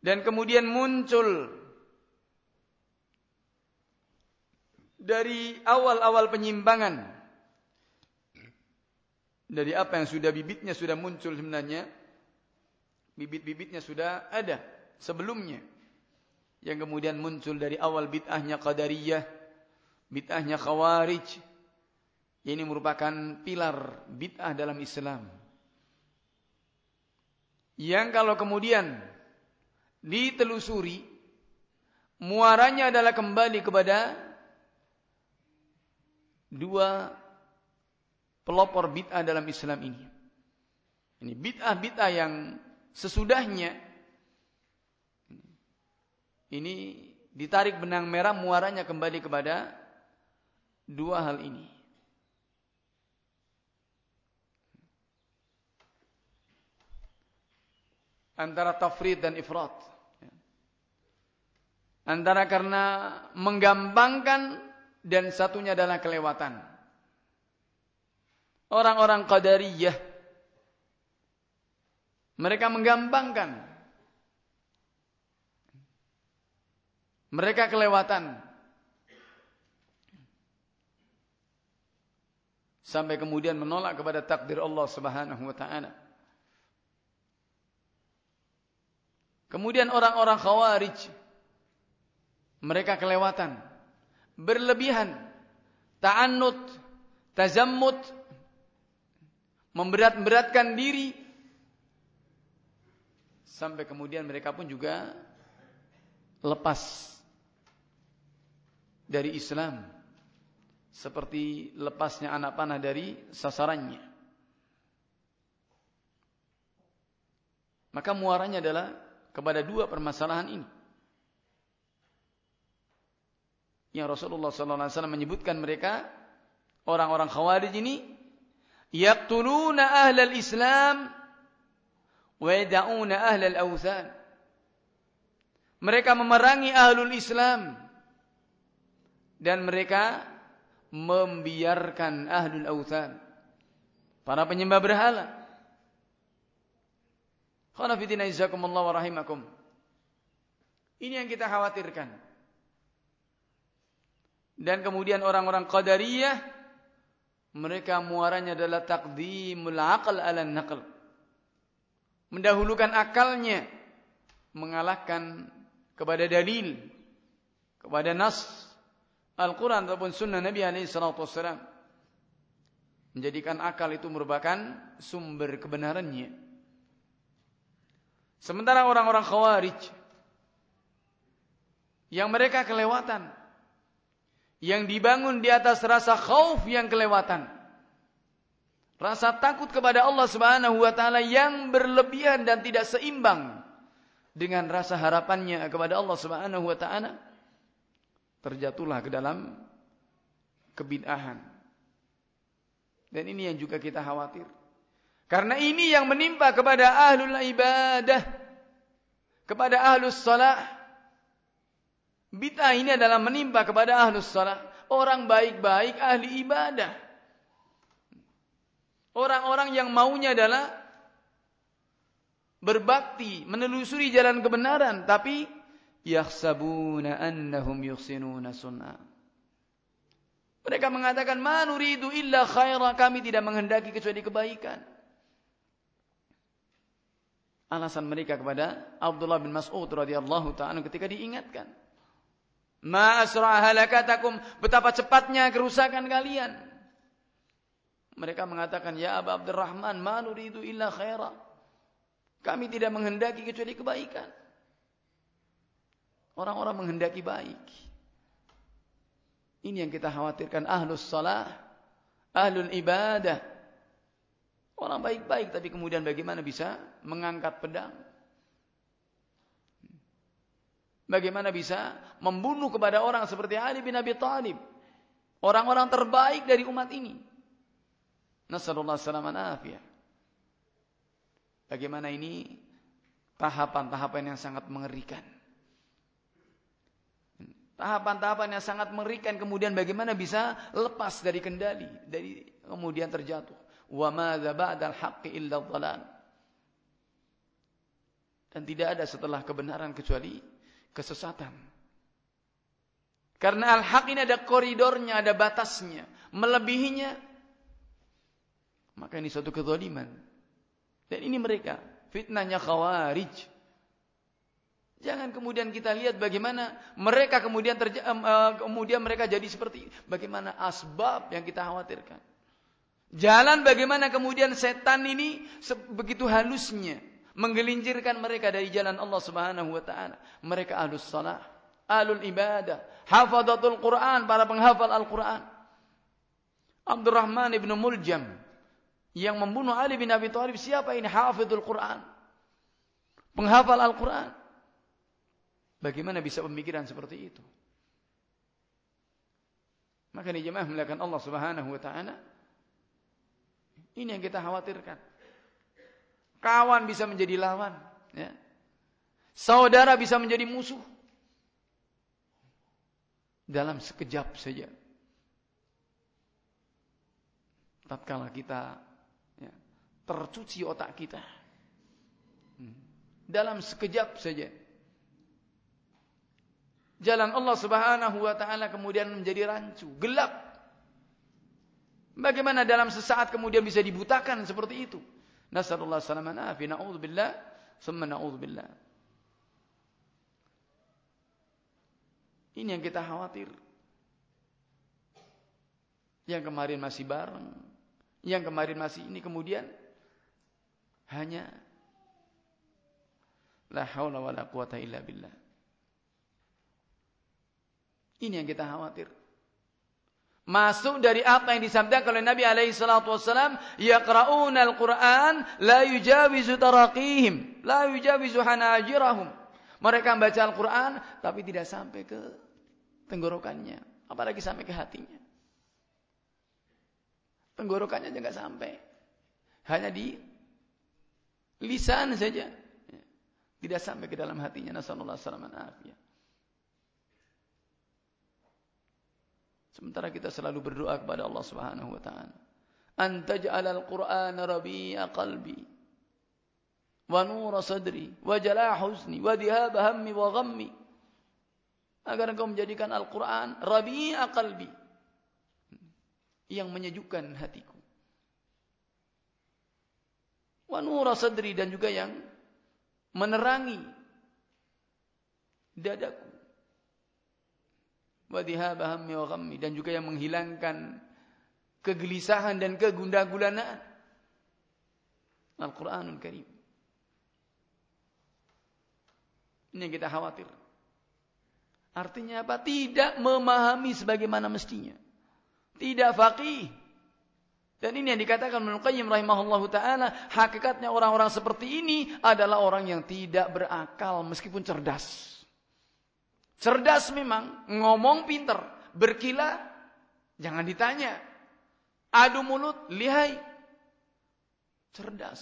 Dan kemudian muncul dari awal-awal penyimpangan dari apa yang sudah bibitnya sudah muncul sebenarnya bibit-bibitnya sudah ada sebelumnya. Yang kemudian muncul dari awal bid'ahnya qadariyah bid'ahnya khawarij. Ini merupakan pilar bid'ah dalam Islam. Yang kalau kemudian ditelusuri muaranya adalah kembali kepada dua pelopor bid'ah dalam Islam ini. Ini bid'ah-bid'ah yang sesudahnya ini ditarik benang merah muaranya kembali kepada dua hal ini. Antara tafrid dan ifrat. Antara karena menggampangkan dan satunya adalah kelewatan orang-orang Qadariyah. Mereka menggampangkan. Mereka kelewatan. Sampai kemudian menolak kepada takdir Allah Subhanahu wa taala. Kemudian orang-orang Khawarij mereka kelewatan, berlebihan, ta'annut, tazammut memberat-beratkan diri sampai kemudian mereka pun juga lepas dari Islam seperti lepasnya anak panah dari sasarannya. Maka muaranya adalah kepada dua permasalahan ini. Yang Rasulullah SAW menyebutkan mereka orang-orang khawarij ini yaqtuluna ahlal Islam yad'una ahlal awthan. Mereka memerangi ahlul Islam dan mereka membiarkan ahlul awthan para penyembah berhala. Khana fitina izakumullah wa rahimakum. Ini yang kita khawatirkan. Dan kemudian orang-orang qadariyah mereka muaranya adalah taqdimul aql ala naql mendahulukan akalnya mengalahkan kepada dalil kepada nas Al-Quran ataupun sunnah Nabi SAW menjadikan akal itu merupakan sumber kebenarannya. Sementara orang-orang khawarij yang mereka kelewatan, yang dibangun di atas rasa khauf yang kelewatan, rasa takut kepada Allah Subhanahu wa taala yang berlebihan dan tidak seimbang dengan rasa harapannya kepada Allah Subhanahu wa taala terjatuhlah ke dalam kebid'ahan. Dan ini yang juga kita khawatir. Karena ini yang menimpa kepada ahlul ibadah. Kepada ahlus salah. Bid'ah ini adalah menimpa kepada ahlus salah. Orang baik-baik ahli ibadah. Orang-orang yang maunya adalah berbakti, menelusuri jalan kebenaran. Tapi yakhsabuna annahum yuhsinuna sun'a. Mereka mengatakan ma nuridu illa khaira, kami tidak menghendaki kecuali kebaikan. Alasan mereka kepada Abdullah bin Mas'ud radhiyallahu taala ketika diingatkan, "Ma halakatakum, betapa cepatnya kerusakan kalian." Mereka mengatakan, "Ya Abu Abdurrahman, ma nuridu illa khaira." Kami tidak menghendaki kecuali kebaikan. Orang-orang menghendaki baik. Ini yang kita khawatirkan ahlus salah, ahlul ibadah. Orang baik-baik tapi kemudian bagaimana bisa mengangkat pedang? Bagaimana bisa membunuh kepada orang seperti Ali bin Abi Thalib? Orang-orang terbaik dari umat ini. Nasallallahu alaihi Bagaimana ini tahapan-tahapan yang sangat mengerikan. Tahapan-tahapan yang sangat mengerikan kemudian bagaimana bisa lepas dari kendali, dari kemudian terjatuh. Wa madza ba'dal haqqi illa dhalal. Dan tidak ada setelah kebenaran kecuali kesesatan. Karena al-haq ini ada koridornya, ada batasnya. Melebihinya, maka ini suatu kezaliman. Dan ini mereka, fitnahnya khawarij. Jangan kemudian kita lihat bagaimana mereka kemudian terja, uh, kemudian mereka jadi seperti ini. Bagaimana asbab yang kita khawatirkan. Jalan bagaimana kemudian setan ini begitu halusnya menggelincirkan mereka dari jalan Allah Subhanahu wa taala. Mereka ahlus salah, ahlul ibadah, hafadhatul Quran, para penghafal Al-Quran. Abdurrahman ibn Muljam yang membunuh Ali bin Abi Thalib siapa ini? Hafidhul Quran. Penghafal Al-Quran. Bagaimana bisa pemikiran seperti itu? Maka ini jemaah melakukan Allah Subhanahu wa taala. Ini yang kita khawatirkan. Kawan bisa menjadi lawan, ya. Saudara bisa menjadi musuh. Dalam sekejap saja. Tatkala kita ya, tercuci otak kita. Hmm. Dalam sekejap saja jalan Allah Subhanahu wa taala kemudian menjadi rancu, gelap. Bagaimana dalam sesaat kemudian bisa dibutakan seperti itu? Nasallallahu salamana fi na'udzubillah, summa na'udzubillah. Ini yang kita khawatir. Yang kemarin masih bareng, yang kemarin masih ini kemudian hanya la haula wala quwata illa billah. Ini yang kita khawatir. Masuk dari apa yang disampaikan oleh Nabi alaihi salatu wasallam, yaqra'una al-Qur'an la yujawizu taraqihim, la yujawizu hanajirahum. Mereka membaca Al-Qur'an tapi tidak sampai ke tenggorokannya, apalagi sampai ke hatinya. Tenggorokannya aja nggak sampai. Hanya di lisan saja. Tidak sampai ke dalam hatinya. Nasallallahu alaihi Sementara kita selalu berdoa kepada Allah Subhanahu wa taala. Antaj'alal Qur'an rabi'a qalbi wa nura sadri wa jala huzni wa dhihab hammi wa ghammi. Agar engkau menjadikan Al-Qur'an rabi'a qalbi yang menyejukkan hatiku. Wa nura sadri dan juga yang menerangi dadaku dan juga yang menghilangkan kegelisahan dan kegundah gulanaan Al-Qur'anul Karim. Ini yang kita khawatir. Artinya apa? Tidak memahami sebagaimana mestinya. Tidak faqih. Dan ini yang dikatakan Ibnu Qayyim rahimahullahu taala, hakikatnya orang-orang seperti ini adalah orang yang tidak berakal meskipun cerdas. Cerdas memang, ngomong pinter, berkilah, jangan ditanya. Adu mulut, lihai. Cerdas.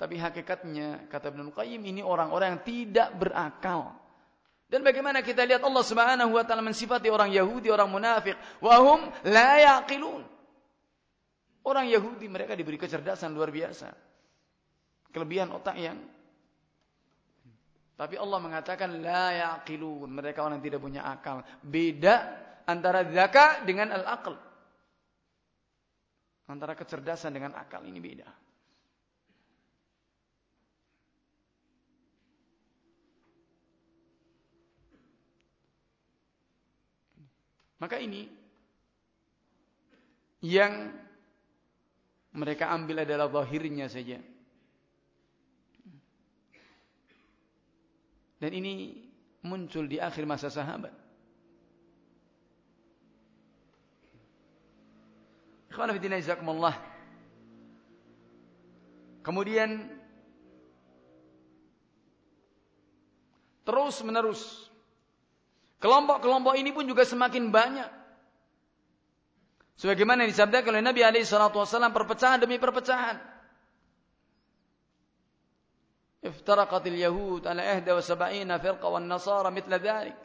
Tapi hakikatnya, kata Ibn Qayyim, ini orang-orang yang tidak berakal. Dan bagaimana kita lihat Allah Subhanahu wa taala mensifati orang Yahudi, orang munafik, wahum la yaqilun. Orang Yahudi mereka diberi kecerdasan luar biasa. Kelebihan otak yang tapi Allah mengatakan la yaqilun. Mereka orang yang tidak punya akal. Beda antara zaka dengan al-aql. Antara kecerdasan dengan akal ini beda. Maka ini yang mereka ambil adalah zahirnya saja. Dan ini muncul di akhir masa sahabat. Kemudian terus menerus kelompok-kelompok ini pun juga semakin banyak. Sebagaimana disabdakan oleh Nabi alaihi salatu wasallam perpecahan demi perpecahan. افترقت اليهود على إحدى وسبعين فرقة والنصارى مثل ذلك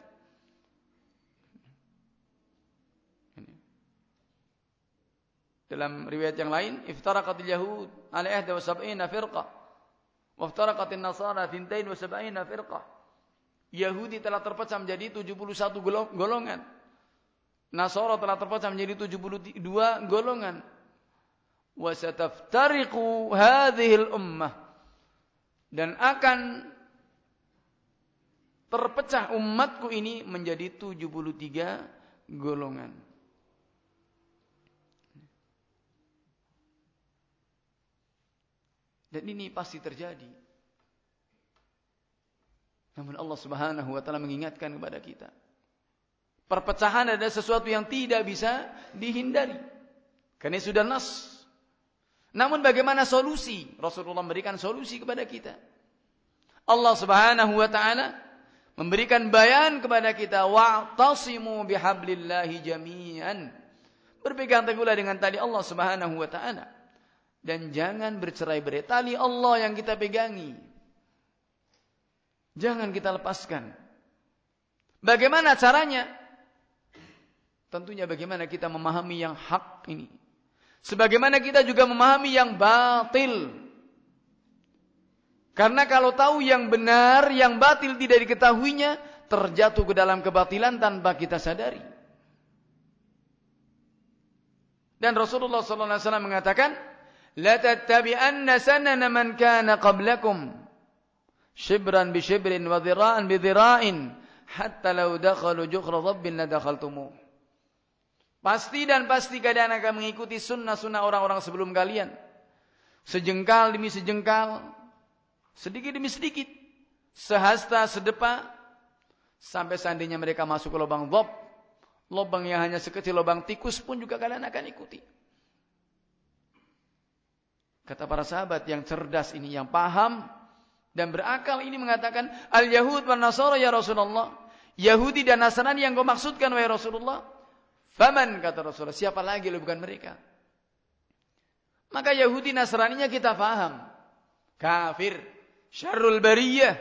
dalam riwayat yang lain iftaraqatil yahud ala ihda wa sab'ina firqah wa iftaraqatin nasara thintain wa sab'ina firqah Yahudi telah terpecah menjadi 71 golongan Nasara telah terpecah menjadi 72 golongan wa sataftariqu hadhihi al-ummah dan akan terpecah umatku ini menjadi 73 golongan. Dan ini pasti terjadi. Namun Allah Subhanahu wa taala mengingatkan kepada kita. Perpecahan adalah sesuatu yang tidak bisa dihindari. Karena sudah nas namun bagaimana solusi? Rasulullah memberikan solusi kepada kita. Allah Subhanahu wa taala memberikan bayan kepada kita wa'tasimu bihablillahi jami'an. Berpegang teguhlah dengan tali Allah Subhanahu wa taala dan jangan bercerai-berai. Tali Allah yang kita pegangi. Jangan kita lepaskan. Bagaimana caranya? Tentunya bagaimana kita memahami yang hak ini. Sebagaimana kita juga memahami yang batil. Karena kalau tahu yang benar, yang batil tidak diketahuinya, terjatuh ke dalam kebatilan tanpa kita sadari. Dan Rasulullah SAW mengatakan, "La tattabi'anna sanana man kana qablakum shibran bi shibrin wa dhira'an bi dhira'in hatta law dakhalu jukhra dhabbin la dakhaltumuh." Pasti dan pasti kalian akan mengikuti sunnah-sunnah orang-orang sebelum kalian. Sejengkal demi sejengkal. Sedikit demi sedikit. Sehasta sedepa. Sampai seandainya mereka masuk ke lubang dhab, lubang yang hanya sekecil lubang tikus pun juga kalian akan ikuti. Kata para sahabat yang cerdas ini, yang paham dan berakal ini mengatakan, Al-Yahud wa Nasara ya Rasulullah. Yahudi dan Nasrani yang kau maksudkan wahai Rasulullah. Faman kata Rasulullah, siapa lagi bukan mereka? Maka Yahudi Nasraninya kita paham. Kafir, syarrul bariyah.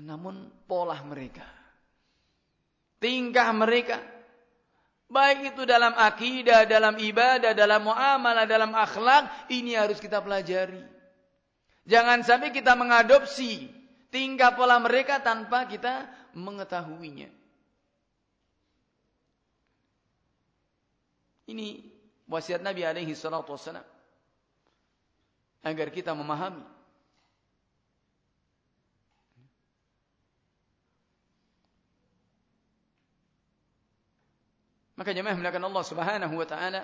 Namun pola mereka, tingkah mereka, baik itu dalam akidah, dalam ibadah, dalam muamalah, dalam akhlak, ini harus kita pelajari. Jangan sampai kita mengadopsi tingkah pola mereka tanpa kita mengetahuinya. Ini wasiat Nabi alaihi salatu wassalam. Agar kita memahami. Maka jemaah melakukan Allah subhanahu wa ta'ala.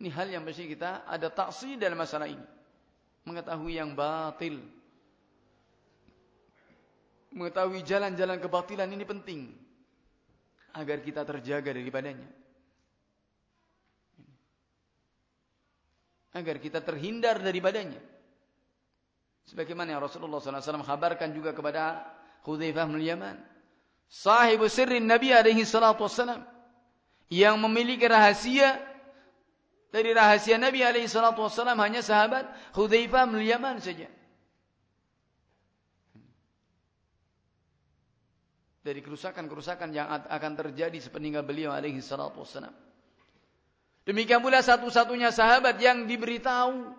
Ini hal yang mesti kita ada taksi dalam masalah ini. Mengetahui yang batil. Mengetahui jalan-jalan kebatilan ini penting. Agar kita terjaga daripadanya. Agar kita terhindar daripadanya. Sebagaimana yang Rasulullah SAW kabarkan juga kepada Hudzaifah bin Yaman, sahibu sirrin Nabi alaihi salatu wassalam yang memiliki rahasia dari rahasia Nabi alaihi salatu wassalam hanya sahabat Hudzaifah bin Yaman saja. Dari kerusakan-kerusakan yang akan terjadi sepeninggal beliau alaihi salatu wassalam. Demikian pula satu-satunya sahabat yang diberitahu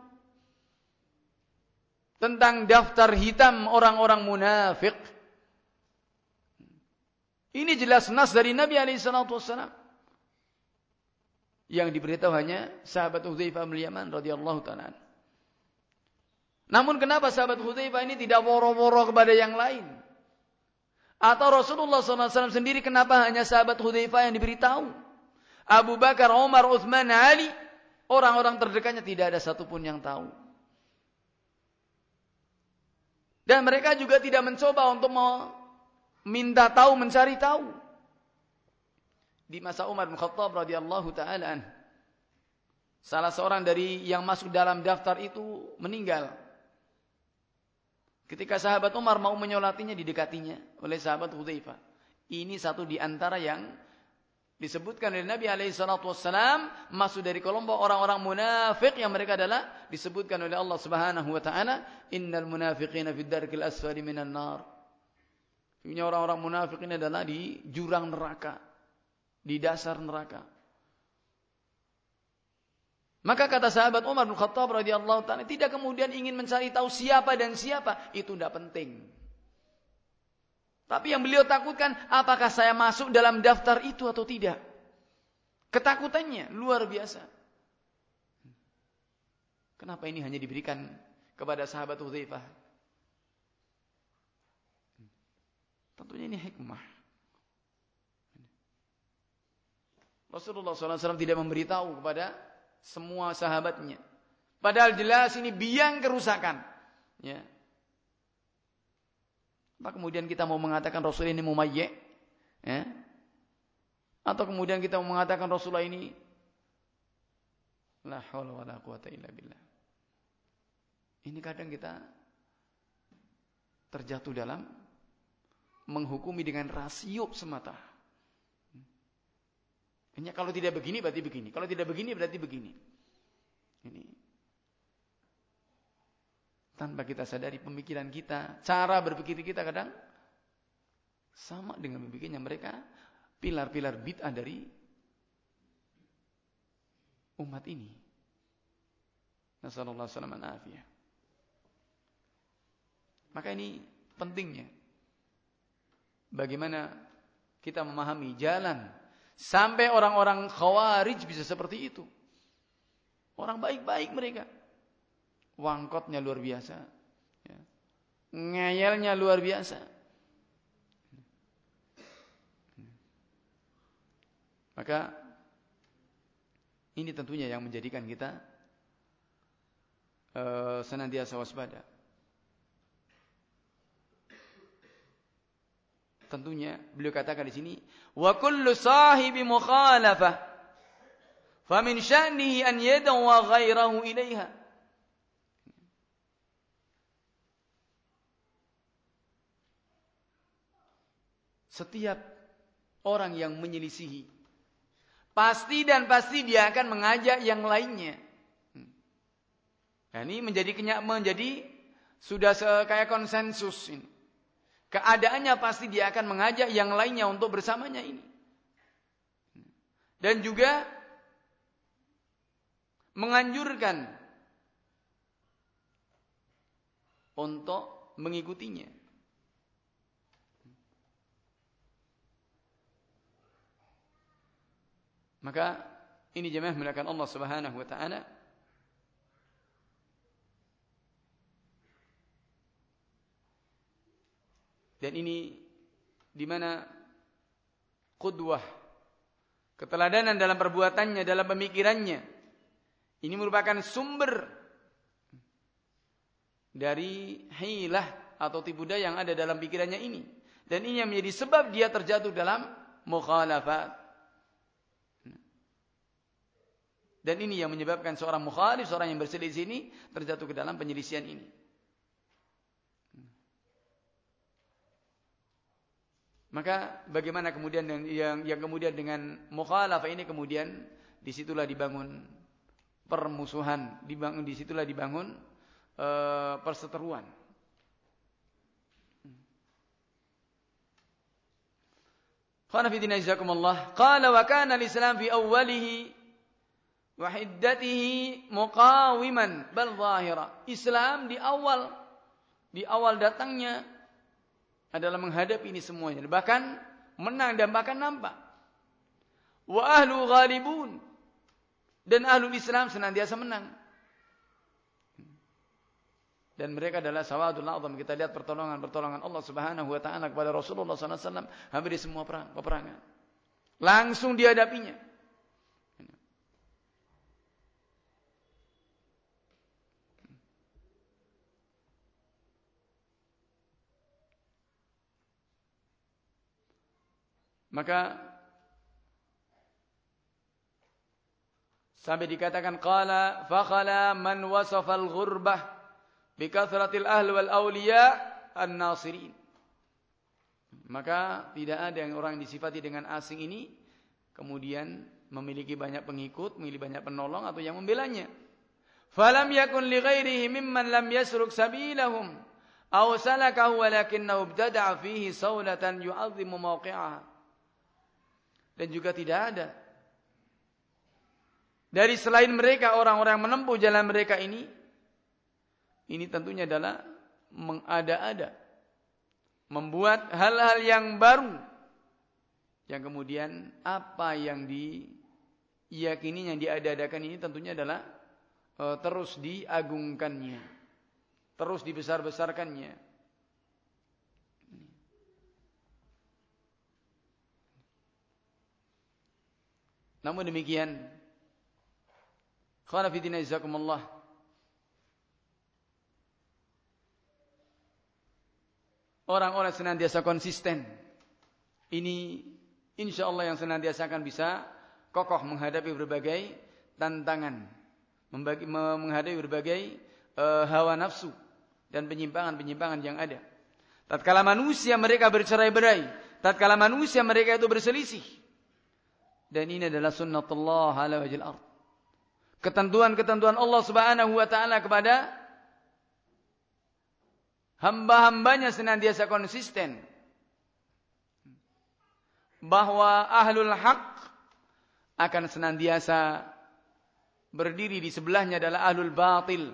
tentang daftar hitam orang-orang munafik. Ini jelas nas dari Nabi SAW. Yang diberitahu hanya sahabat Hudzaifah bin Yaman radhiyallahu taala. Namun kenapa sahabat Hudzaifah ini tidak woro-woro kepada yang lain? Atau Rasulullah SAW sendiri kenapa hanya sahabat Hudzaifah yang diberitahu? Abu Bakar, Umar, Uthman, Ali, orang-orang terdekatnya tidak ada satupun yang tahu. Dan mereka juga tidak mencoba untuk meminta tahu, mencari tahu. Di masa Umar bin Khattab radhiyallahu taala salah seorang dari yang masuk dalam daftar itu meninggal. Ketika sahabat Umar mau menyolatinya didekatinya oleh sahabat Hudzaifah. Ini satu di antara yang disebutkan oleh Nabi alaihi salatu wassalam masuk dari kelompok orang-orang munafik yang mereka adalah disebutkan oleh Allah Subhanahu wa taala innal munafiqina fid darkil asfali minan nar. Ini orang-orang munafik ini adalah di jurang neraka, di dasar neraka. Maka kata sahabat Umar bin Khattab radhiyallahu taala tidak kemudian ingin mencari tahu siapa dan siapa, itu tidak penting. Tapi yang beliau takutkan, apakah saya masuk dalam daftar itu atau tidak? Ketakutannya luar biasa. Kenapa ini hanya diberikan kepada sahabat Hudzaifah? Tentunya ini hikmah. Rasulullah SAW tidak memberitahu kepada semua sahabatnya. Padahal jelas ini biang kerusakan. Ya. Apa kemudian kita mau mengatakan Rasul ini mumayyi? Ya? Atau kemudian kita mau mengatakan Rasulullah ini la haula wala quwata illa billah. Ini kadang kita terjatuh dalam menghukumi dengan rasio semata. Hanya kalau tidak begini berarti begini, kalau tidak begini berarti begini. Ini tanpa kita sadari pemikiran kita, cara berpikir kita kadang sama dengan berpikirnya mereka pilar-pilar bid'ah dari umat ini. Nasallallahu alaihi Maka ini pentingnya. Bagaimana kita memahami jalan sampai orang-orang khawarij bisa seperti itu. Orang baik-baik mereka wangkotnya luar biasa, ya. ngeyelnya luar biasa. Maka ini tentunya yang menjadikan kita uh, senantiasa waspada. tentunya beliau katakan di sini wa kullu sahibi mukhalafah famin sya'nihi an yadwa ghairahu ilaiha setiap orang yang menyelisihi. Pasti dan pasti dia akan mengajak yang lainnya. Nah, ini menjadi kenyak menjadi sudah kayak konsensus ini. Keadaannya pasti dia akan mengajak yang lainnya untuk bersamanya ini. Dan juga menganjurkan untuk mengikutinya. Maka ini jemaah melakukan Allah Subhanahu wa taala Dan ini di mana qudwah keteladanan dalam perbuatannya, dalam pemikirannya. Ini merupakan sumber dari hilah atau tipu daya yang ada dalam pikirannya ini. Dan ini yang menjadi sebab dia terjatuh dalam mukhalafat. Dan ini yang menyebabkan seorang mukhalif, seorang yang berselisih ini terjatuh ke dalam penyelisihan ini. Maka bagaimana kemudian yang yang, kemudian dengan mukhalafah ini kemudian di situlah dibangun permusuhan, dibangun di situlah dibangun uh, perseteruan. Khana fi. Qala wa kana al-Islam fi awwalihi wa hiddatihi muqawiman bal. Islam di awal di awal datangnya adalah menghadapi ini semuanya. Bahkan menang dan bahkan nampak. Wa ahlu ghalibun. Dan ahlu Islam senantiasa menang. Dan mereka adalah sawadul azam. Kita lihat pertolongan-pertolongan Allah subhanahu wa ta'ala kepada Rasulullah SAW. Hampir di semua perang, peperangan. Langsung dihadapinya. Maka sampai dikatakan qala fakhala man wasafa al-ghurbah bi kathratil ahli wal awliya an-nasirin. Maka tidak ada yang orang disifati dengan asing ini kemudian memiliki banyak pengikut, memiliki banyak penolong atau yang membelanya. Falam yakun li ghairihi mimman lam yasruk sabilahum aw salakahu walakinnahu ibtada'a fihi sawlatan yu'azzimu mawqi'aha dan juga tidak ada. Dari selain mereka orang-orang menempuh jalan mereka ini ini tentunya adalah mengada-ada membuat hal-hal yang baru yang kemudian apa yang diyakini yang diada-adakan ini tentunya adalah uh, terus diagungkannya terus dibesar-besarkannya Namun demikian, khana fidina izakumullah. Orang-orang senantiasa konsisten. Ini insya Allah yang senantiasa akan bisa kokoh menghadapi berbagai tantangan. Membagi, menghadapi berbagai uh, hawa nafsu dan penyimpangan-penyimpangan yang ada. Tatkala manusia mereka bercerai-berai, tatkala manusia mereka itu berselisih, dan ini adalah sunnatullah ala wajil ard. Ketentuan-ketentuan Allah subhanahu wa ta'ala kepada hamba-hambanya senantiasa konsisten. Bahwa ahlul haq akan senantiasa berdiri di sebelahnya adalah ahlul batil.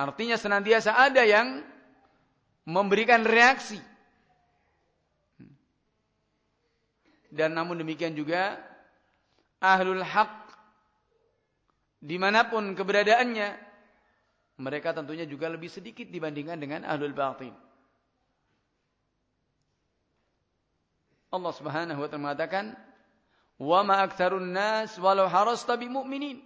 Artinya senantiasa ada yang memberikan reaksi dan namun demikian juga ahlul haq di mana pun keberadaannya mereka tentunya juga lebih sedikit dibandingkan dengan ahlul batin. Allah Subhanahu wa taala mengatakan, "Wa ma aktsarun nas walau harasta mu'minin."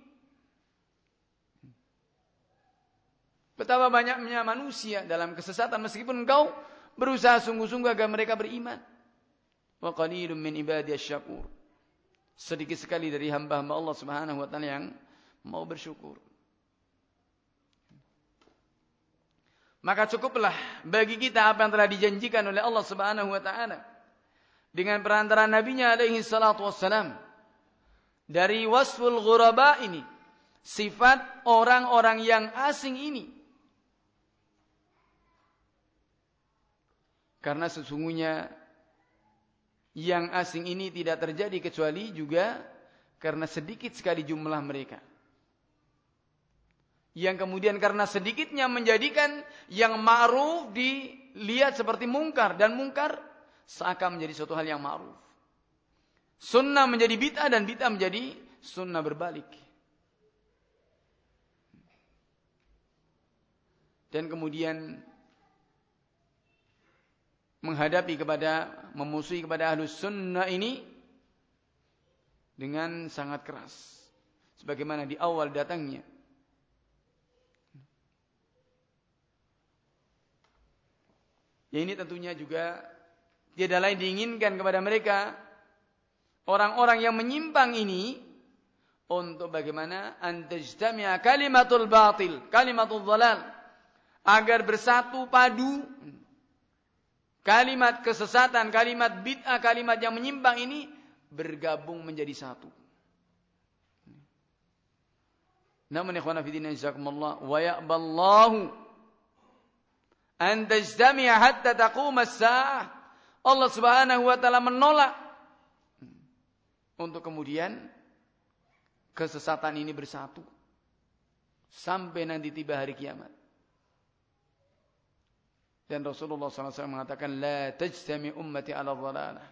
Betapa banyaknya manusia dalam kesesatan meskipun engkau berusaha sungguh-sungguh agar mereka beriman. Wa qalilun min ibadiyasy syakur. Sedikit sekali dari hamba-hamba Allah Subhanahu wa taala yang mau bersyukur. Maka cukuplah bagi kita apa yang telah dijanjikan oleh Allah Subhanahu wa taala dengan perantara nabinya alaihi salatu wassalam dari wasful ghuraba ini sifat orang-orang yang asing ini karena sesungguhnya yang asing ini tidak terjadi kecuali juga karena sedikit sekali jumlah mereka. Yang kemudian karena sedikitnya menjadikan yang ma'ruf dilihat seperti mungkar dan mungkar seakan menjadi suatu hal yang ma'ruf. Sunnah menjadi bid'ah dan bid'ah menjadi sunnah berbalik. Dan kemudian menghadapi kepada memusuhi kepada ahlus sunnah ini dengan sangat keras. Sebagaimana di awal datangnya. Ya ini tentunya juga tiada lain diinginkan kepada mereka. Orang-orang yang menyimpang ini untuk bagaimana? Antajtami'a kalimatul batil kalimatul dhalal. Agar bersatu padu Kalimat kesesatan, kalimat bid'ah, kalimat yang menyimpang ini bergabung menjadi satu. Namun ikhwan fillah jazakumullah wa ya'ballahu an tajtami'a hatta taqum as-sa'ah. Allah Subhanahu wa taala menolak untuk kemudian kesesatan ini bersatu sampai nanti tiba hari kiamat. Dan Rasulullah SAW mengatakan, La tajtami ummati ala dhalalah.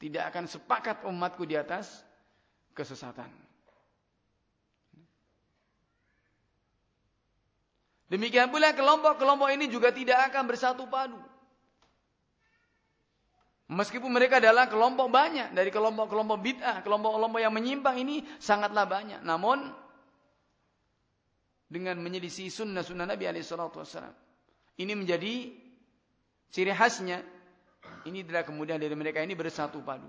Tidak akan sepakat umatku di atas kesesatan. Demikian pula kelompok-kelompok ini juga tidak akan bersatu padu. Meskipun mereka adalah kelompok banyak dari kelompok-kelompok bid'ah, kelompok-kelompok yang menyimpang ini sangatlah banyak. Namun dengan menyelisih sunnah-sunnah Nabi alaihi ini menjadi ciri khasnya. Ini adalah kemudian dari mereka ini bersatu padu.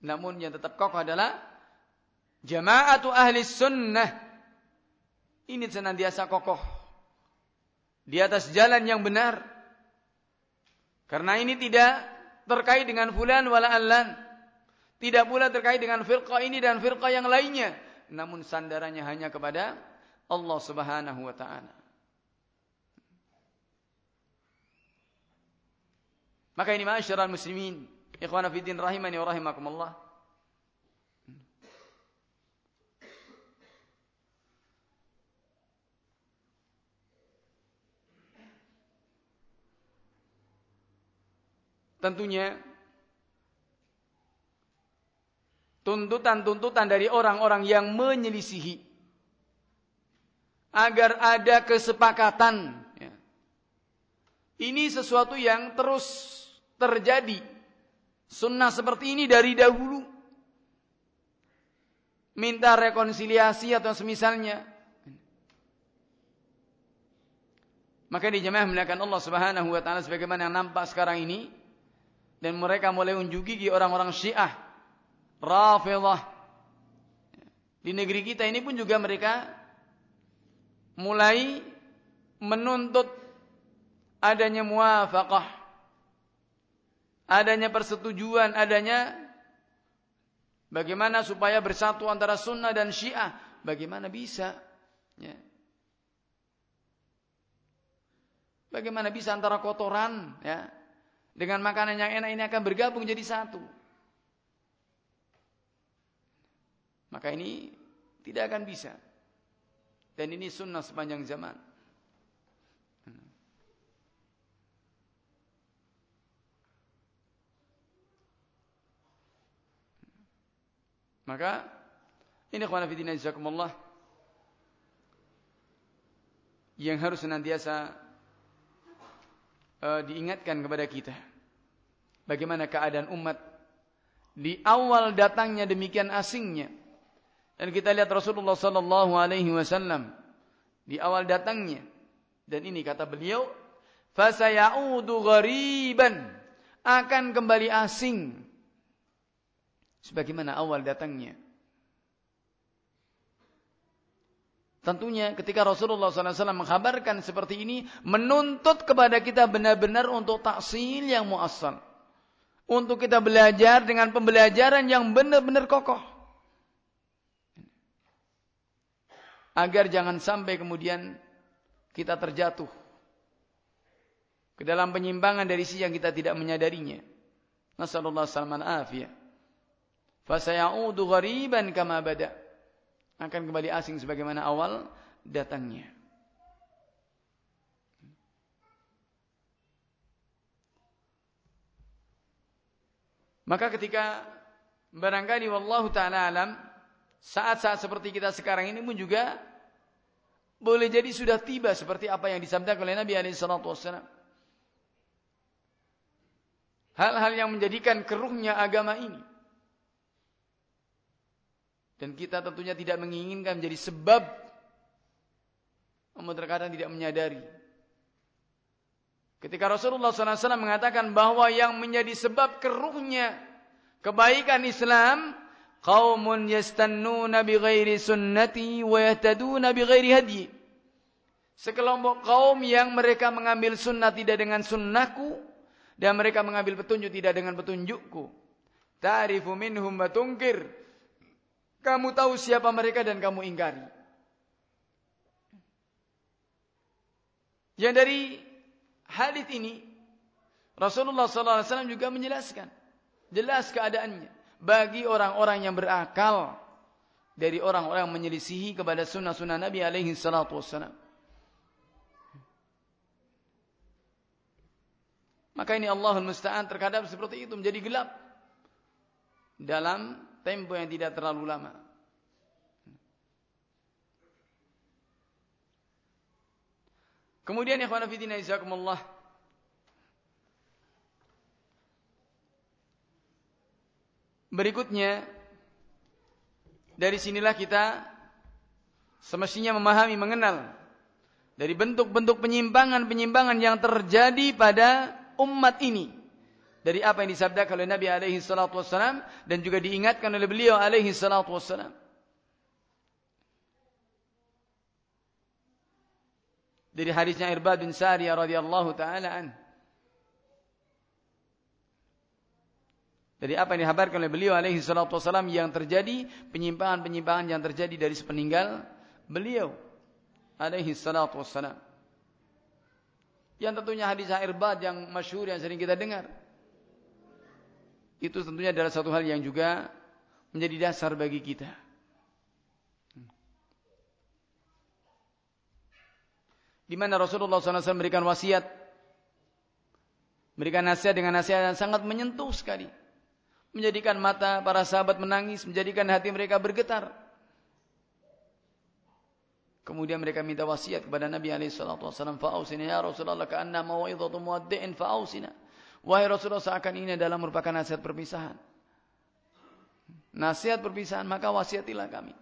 Namun yang tetap kokoh adalah jamaatu ahli sunnah. Ini senantiasa kokoh di atas jalan yang benar. Karena ini tidak terkait dengan fulan wala allan. Tidak pula terkait dengan firqah ini dan firqah yang lainnya. Namun sandarannya hanya kepada Allah Subhanahu wa taala. Maka ini ma'asyiral muslimin, ikhwana fiddin rahimani wa rahimakumullah. Tentunya tuntutan-tuntutan dari orang-orang yang menyelisihi agar ada kesepakatan. Ya. Ini sesuatu yang terus terjadi sunnah seperti ini dari dahulu. Minta rekonsiliasi atau semisalnya. Maka di jemaah melihatkan Allah Subhanahu wa taala sebagaimana yang nampak sekarang ini dan mereka mulai unjuk gigi orang-orang Syiah, Rafidhah. Di negeri kita ini pun juga mereka mulai menuntut adanya muafaqah adanya persetujuan, adanya bagaimana supaya bersatu antara sunnah dan syiah. Bagaimana bisa? Ya. Bagaimana bisa antara kotoran ya dengan makanan yang enak ini akan bergabung jadi satu? Maka ini tidak akan bisa. Dan ini sunnah sepanjang zaman. Maka ini khwana fillah jazakumullah yang harus senantiasa uh, diingatkan kepada kita. Bagaimana keadaan umat di awal datangnya demikian asingnya. Dan kita lihat Rasulullah sallallahu alaihi wasallam di awal datangnya dan ini kata beliau fasayaudu ghariban akan kembali asing sebagaimana awal datangnya. Tentunya ketika Rasulullah SAW mengkabarkan seperti ini, menuntut kepada kita benar-benar untuk taksil yang muassal. Untuk kita belajar dengan pembelajaran yang benar-benar kokoh. Agar jangan sampai kemudian kita terjatuh ke dalam penyimpangan dari sisi yang kita tidak menyadarinya. Nasallallahu alaihi afiyah. Fasayaudu ghariban kama bada' akan kembali asing sebagaimana awal datangnya. Maka ketika barangkali wallahu taala alam saat-saat seperti kita sekarang ini pun juga boleh jadi sudah tiba seperti apa yang disabdakan oleh Nabi alaihi salatu wasallam. Hal-hal yang menjadikan keruhnya agama ini dan kita tentunya tidak menginginkan menjadi sebab namun terkadang tidak menyadari. Ketika Rasulullah SAW mengatakan bahwa yang menjadi sebab keruhnya kebaikan Islam, qaumun yastannuna bi ghairi sunnati wa yahtaduna bi ghairi hadi. Sekelompok kaum yang mereka mengambil sunnah tidak dengan sunnahku dan mereka mengambil petunjuk tidak dengan petunjukku. Ta'rifu minhum kamu tahu siapa mereka dan kamu ingkari. Yang dari hadis ini Rasulullah SAW juga menjelaskan jelas keadaannya bagi orang-orang yang berakal dari orang-orang yang menyelisihi kepada sunnah-sunnah Nabi alaihi salatu. Maka ini Allahul Musta'an terkadang seperti itu menjadi gelap dalam tempo yang tidak terlalu lama. Kemudian ikhwan fillah jazakumullah Berikutnya dari sinilah kita semestinya memahami mengenal dari bentuk-bentuk penyimpangan-penyimpangan yang terjadi pada umat ini dari apa yang disabdakan oleh Nabi alaihi salatu wassalam dan juga diingatkan oleh beliau alaihi salatu wassalam. Dari hadisnya Irbad bin Sariyah radhiyallahu taala an. Dari apa yang dihabarkan oleh beliau alaihi salatu wassalam yang terjadi penyimpangan-penyimpangan yang terjadi dari sepeninggal beliau alaihi salatu wassalam. Yang tentunya hadis Irbad yang masyhur yang sering kita dengar itu tentunya adalah satu hal yang juga menjadi dasar bagi kita. Di mana Rasulullah SAW memberikan wasiat, memberikan nasihat dengan nasihat yang sangat menyentuh sekali. Menjadikan mata para sahabat menangis, menjadikan hati mereka bergetar. Kemudian mereka minta wasiat kepada Nabi SAW. Fa'ausina ya Rasulullah ka'anna mawa'idhatu muaddi'in fa'ausina. Wahai Rasulullah seakan ini adalah merupakan nasihat perpisahan. Nasihat perpisahan maka wasiatilah kami.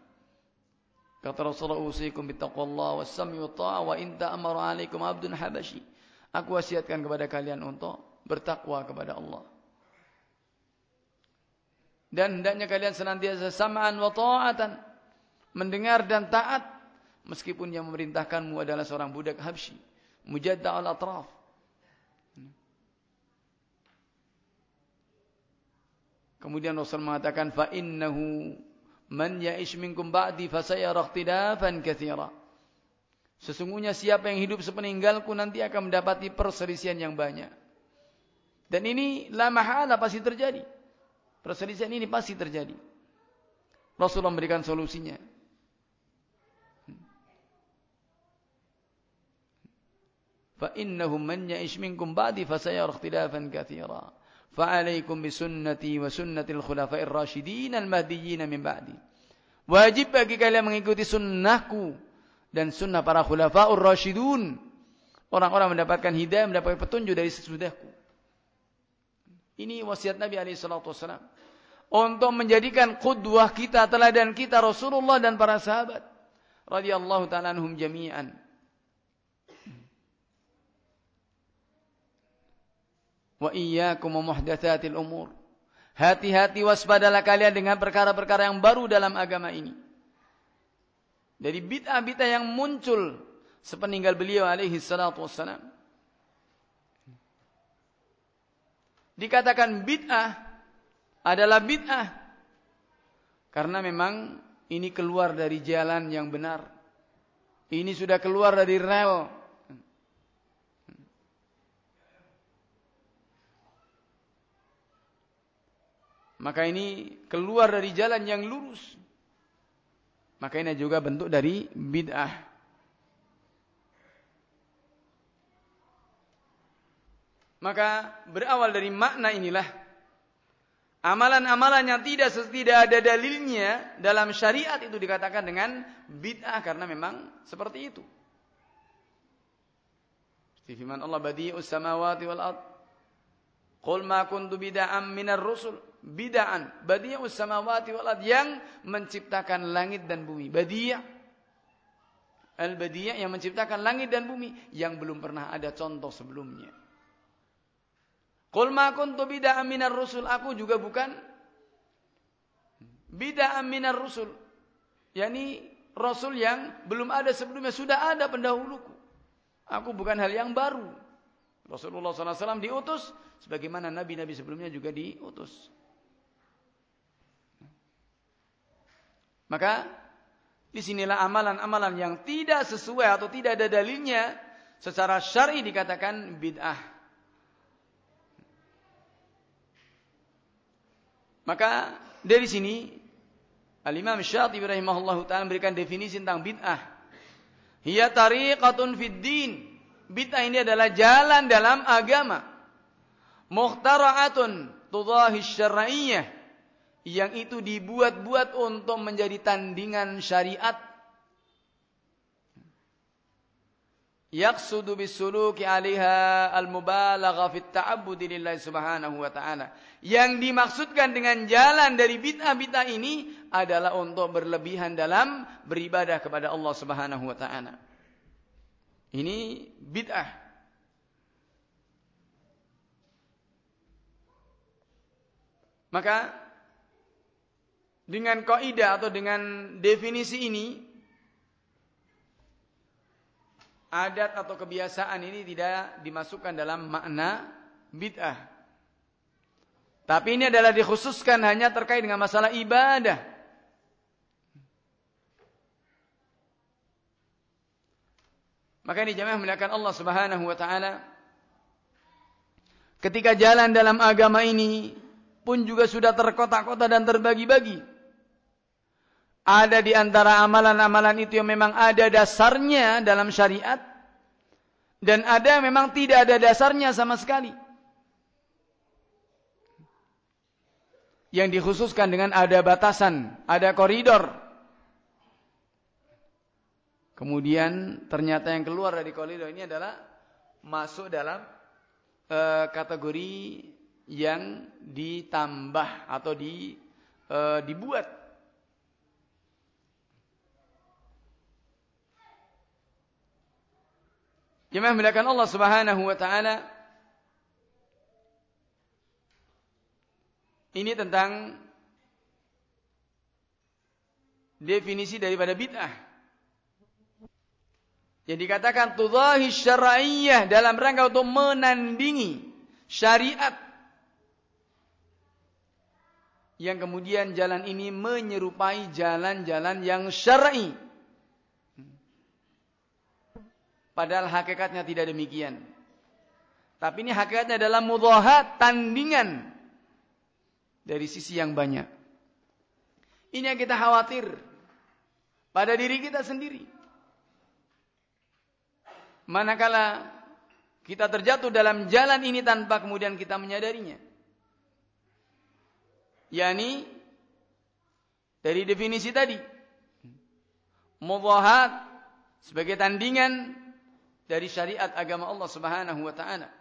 Kata Rasulullah usikum bittaqwallah was-sami wa ta'a wa in ta'amara 'alaikum 'abdun habashi. Aku wasiatkan kepada kalian untuk bertakwa kepada Allah. Dan hendaknya kalian senantiasa sama'an wa ta'atan. Mendengar dan taat meskipun yang memerintahkanmu adalah seorang budak Habsyi, mujadda al-atraf. Kemudian Rasul mengatakan fa innahu man ya'ish minkum ba'di fasayara ikhtilafan katsira. Sesungguhnya siapa yang hidup sepeninggalku nanti akan mendapati perselisihan yang banyak. Dan ini la mahala pasti terjadi. Perselisihan ini pasti terjadi. Rasulullah memberikan solusinya. Fa innahum man ya'ish minkum ba'di fasayara ikhtilafan katsira. Fa'alaikum bisunnati wa sunnatil khulafa'ir rasyidin al-mahdiyyin min ba'di. Wajib bagi kalian mengikuti sunnahku dan sunnah para khulafa'ur rasyidun. Orang-orang mendapatkan hidayah, mendapatkan petunjuk dari sesudahku. Ini wasiat Nabi alaihi salatu wasallam. Untuk menjadikan qudwah kita, teladan kita Rasulullah dan para sahabat radhiyallahu ta'ala anhum jami'an. Wa iyyakum muhdatsatil umur. Hati-hati waspadalah kalian dengan perkara-perkara yang baru dalam agama ini. Dari bid'ah-bid'ah yang muncul sepeninggal beliau alaihi salatu wassalam. Dikatakan bid'ah adalah bid'ah karena memang ini keluar dari jalan yang benar. Ini sudah keluar dari rel Maka ini keluar dari jalan yang lurus. Maka ini juga bentuk dari bid'ah. Maka berawal dari makna inilah amalan-amalan yang tidak tidak ada dalilnya dalam syariat itu dikatakan dengan bid'ah karena memang seperti itu. Allah badi'us samawati wal ard. Qul ma kuntu bid'am minar rusul bid'an badi'us samawati wal yang menciptakan langit dan bumi. Badi' al badi' yang menciptakan langit dan bumi yang belum pernah ada contoh sebelumnya. Qul ma kuntu bid'an minar rusul. Aku juga bukan bid'an minar rusul. Yakni rasul yang belum ada sebelumnya. Sudah ada pendahuluku. Aku bukan hal yang baru. Rasulullah SAW diutus sebagaimana nabi-nabi sebelumnya juga diutus. Maka di sinilah amalan-amalan yang tidak sesuai atau tidak ada dalilnya secara syar'i dikatakan bid'ah. Maka dari sini Al-Imam Syatibi rahimahullahu taala memberikan definisi tentang bid'ah. Hiya tariqatun fid din. Bid'ah ini adalah jalan dalam agama. Mukhtara'atun tudahi syar'iyyah yang itu dibuat-buat untuk menjadi tandingan syariat. Yaqsudu bisuluki 'alaiha al-mubalagha fit ta'abbudi lillahi subhanahu wa ta'ala. Yang dimaksudkan dengan jalan dari bid'ah-bid'ah ini adalah untuk berlebihan dalam beribadah kepada Allah Subhanahu wa taala. Ini bid'ah. Maka dengan kaidah atau dengan definisi ini adat atau kebiasaan ini tidak dimasukkan dalam makna bid'ah. Tapi ini adalah dikhususkan hanya terkait dengan masalah ibadah. Maka ini jamaah melihatkan Allah Subhanahu wa taala ketika jalan dalam agama ini pun juga sudah terkotak-kotak dan terbagi-bagi. Ada di antara amalan-amalan itu yang memang ada dasarnya dalam syariat. Dan ada memang tidak ada dasarnya sama sekali. Yang dikhususkan dengan ada batasan, ada koridor. Kemudian ternyata yang keluar dari koridor ini adalah masuk dalam uh, kategori yang ditambah atau di, uh, dibuat Jemaah melakukan Allah Subhanahu wa taala ini tentang definisi daripada bid'ah. Yang dikatakan tudahi syar'iyyah dalam rangka untuk menandingi syariat yang kemudian jalan ini menyerupai jalan-jalan yang syar'i. Padahal hakikatnya tidak demikian. Tapi ini hakikatnya adalah mudhahat, tandingan dari sisi yang banyak. Ini yang kita khawatir pada diri kita sendiri. Manakala kita terjatuh dalam jalan ini tanpa kemudian kita menyadarinya. Yani dari definisi tadi. Mudhahat sebagai tandingan dari syariat agama Allah Subhanahu wa taala.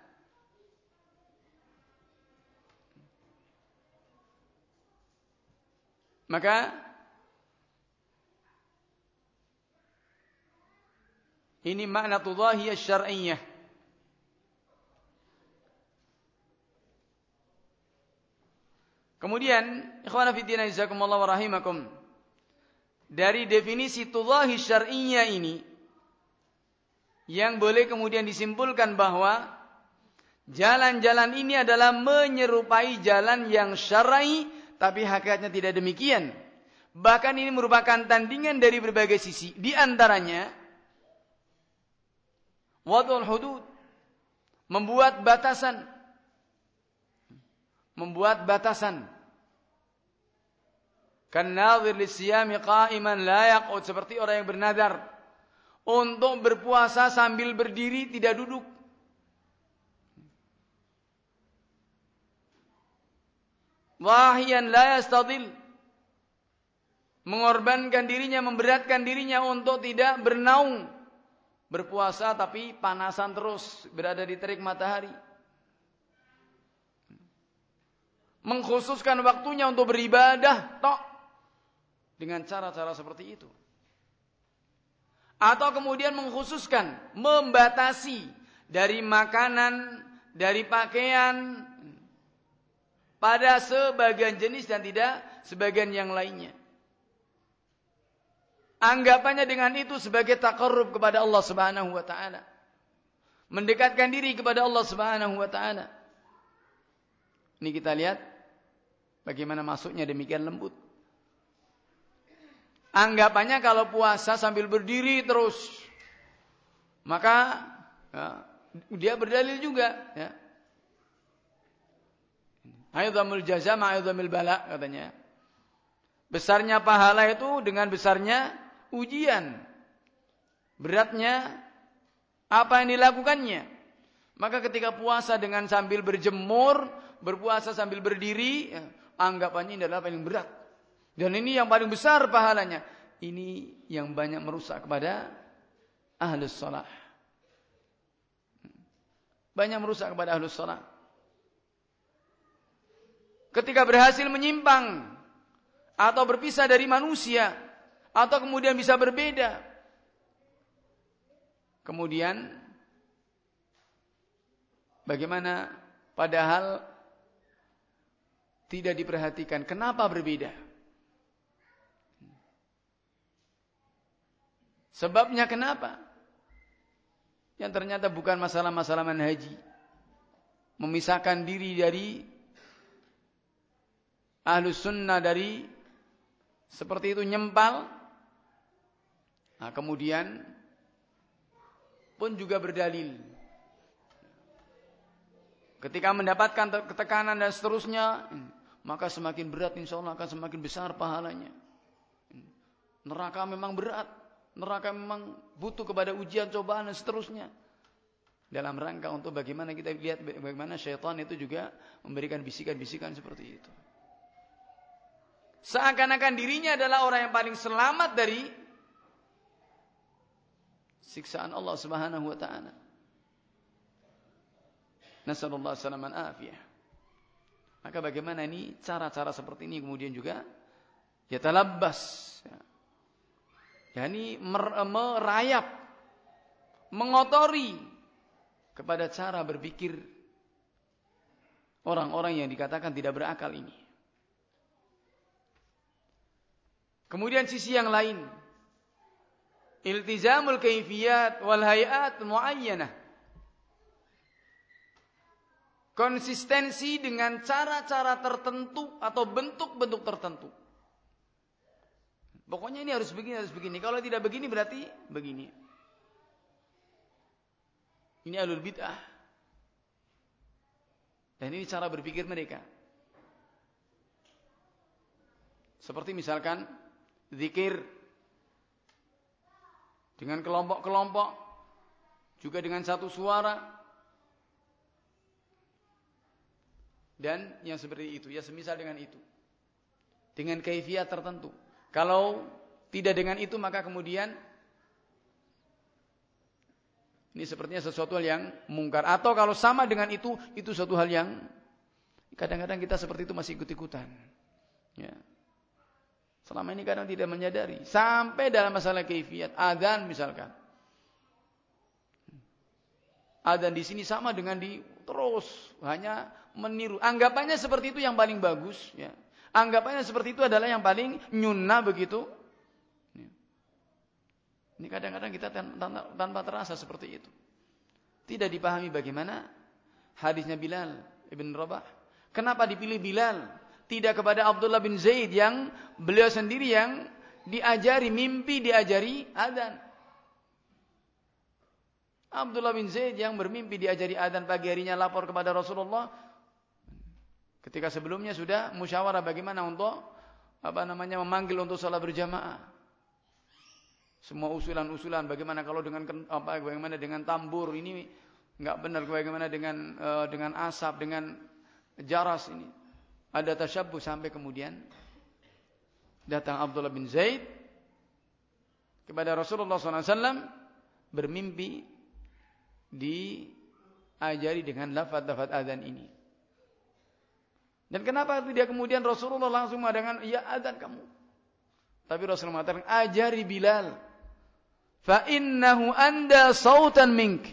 Maka ini makna tudahiyah syar'iyyah. Kemudian, ikhwan fillah jazakumullah wa rahimakum. Dari definisi tullahi syar'iyyah ini yang boleh kemudian disimpulkan bahwa jalan-jalan ini adalah menyerupai jalan yang syar'i tapi hakikatnya tidak demikian. Bahkan ini merupakan tandingan dari berbagai sisi. Di antaranya wadul hudud membuat batasan membuat batasan. Kan nadhir lisiyami qa'iman la yaqud seperti orang yang bernadar untuk berpuasa sambil berdiri tidak duduk. Wahiyan la yastadil mengorbankan dirinya, memberatkan dirinya untuk tidak bernaung, berpuasa tapi panasan terus berada di terik matahari. mengkhususkan waktunya untuk beribadah tok dengan cara-cara seperti itu. Atau kemudian mengkhususkan, membatasi dari makanan, dari pakaian pada sebagian jenis dan tidak sebagian yang lainnya. Anggapannya dengan itu sebagai takarrub kepada Allah Subhanahu wa taala. Mendekatkan diri kepada Allah Subhanahu wa taala. Ini kita lihat Bagaimana masuknya demikian lembut. Anggapannya kalau puasa sambil berdiri terus. Maka ya, dia berdalil juga. Ya. Aidhamul jaza ma'idhamil bala katanya. Besarnya pahala itu dengan besarnya ujian. Beratnya apa yang dilakukannya. Maka ketika puasa dengan sambil berjemur, berpuasa sambil berdiri, ya, anggapannya ini adalah paling berat. Dan ini yang paling besar pahalanya. Ini yang banyak merusak kepada ahlus salah. Banyak merusak kepada ahlus salah. Ketika berhasil menyimpang atau berpisah dari manusia atau kemudian bisa berbeda. Kemudian bagaimana padahal tidak diperhatikan. Kenapa berbeda? Sebabnya kenapa? Yang ternyata bukan masalah-masalah manhaji. Memisahkan diri dari ahlu sunnah dari seperti itu nyempal. Nah, kemudian pun juga berdalil. Ketika mendapatkan ketekanan dan seterusnya, maka semakin berat insya Allah akan semakin besar pahalanya. Neraka memang berat. Neraka memang butuh kepada ujian, cobaan dan seterusnya. Dalam rangka untuk bagaimana kita lihat bagaimana syaitan itu juga memberikan bisikan-bisikan seperti itu. Seakan-akan dirinya adalah orang yang paling selamat dari siksaan Allah Subhanahu wa taala. Nasallallahu alaihi afiyah. Maka bagaimana ini cara-cara seperti ini kemudian juga ya talabbas ya. Ya ini merayap mengotori kepada cara berpikir orang-orang yang dikatakan tidak berakal ini. Kemudian sisi yang lain iltizamul kaifiyat wal hayat muayyanah konsistensi dengan cara-cara tertentu atau bentuk-bentuk tertentu. Pokoknya ini harus begini, harus begini. Kalau tidak begini berarti begini. Ini alul bid'ah. Dan ini cara berpikir mereka. Seperti misalkan zikir dengan kelompok-kelompok juga dengan satu suara dan yang seperti itu ya semisal dengan itu dengan kaifiat tertentu kalau tidak dengan itu maka kemudian ini sepertinya sesuatu hal yang mungkar atau kalau sama dengan itu itu suatu hal yang kadang-kadang kita seperti itu masih ikut-ikutan ya selama ini kadang tidak menyadari sampai dalam masalah kaifiat adzan misalkan adzan di sini sama dengan di terus hanya meniru. Anggapannya seperti itu yang paling bagus. Ya. Anggapannya seperti itu adalah yang paling nyunnah begitu. Ini kadang-kadang kita tanpa terasa seperti itu. Tidak dipahami bagaimana hadisnya Bilal ibn Rabah. Kenapa dipilih Bilal? Tidak kepada Abdullah bin Zaid yang beliau sendiri yang diajari mimpi, diajari adan. Abdullah bin Zaid yang bermimpi diajari adan pagi harinya lapor kepada Rasulullah. Ketika sebelumnya sudah musyawarah bagaimana untuk apa namanya memanggil untuk salat berjamaah. Semua usulan-usulan bagaimana kalau dengan apa bagaimana dengan tambur ini enggak benar bagaimana dengan uh, dengan asap dengan jaras ini. Ada tasyabbuh sampai kemudian datang Abdullah bin Zaid kepada Rasulullah SAW bermimpi diajari dengan lafaz-lafaz adzan ini. Dan kenapa tidak kemudian Rasulullah langsung mengatakan, ya adzan kamu. Tapi Rasulullah mengatakan, ajari Bilal. Fa innahu anda sautan mink.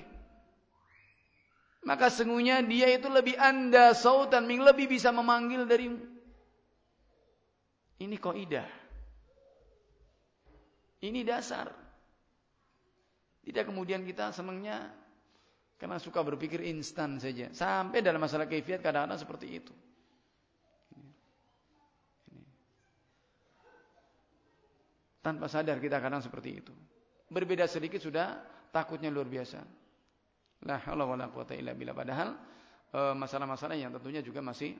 Maka sungguhnya dia itu lebih anda sautan mink, lebih bisa memanggil darimu. Ini kaidah. Ini dasar. Tidak kemudian kita senangnya karena suka berpikir instan saja. Sampai dalam masalah kefiat kadang-kadang seperti itu. Tanpa sadar kita kadang seperti itu. Berbeda sedikit sudah takutnya luar biasa. La haula wala quwata illa billah. Padahal e, masalah-masalah yang tentunya juga masih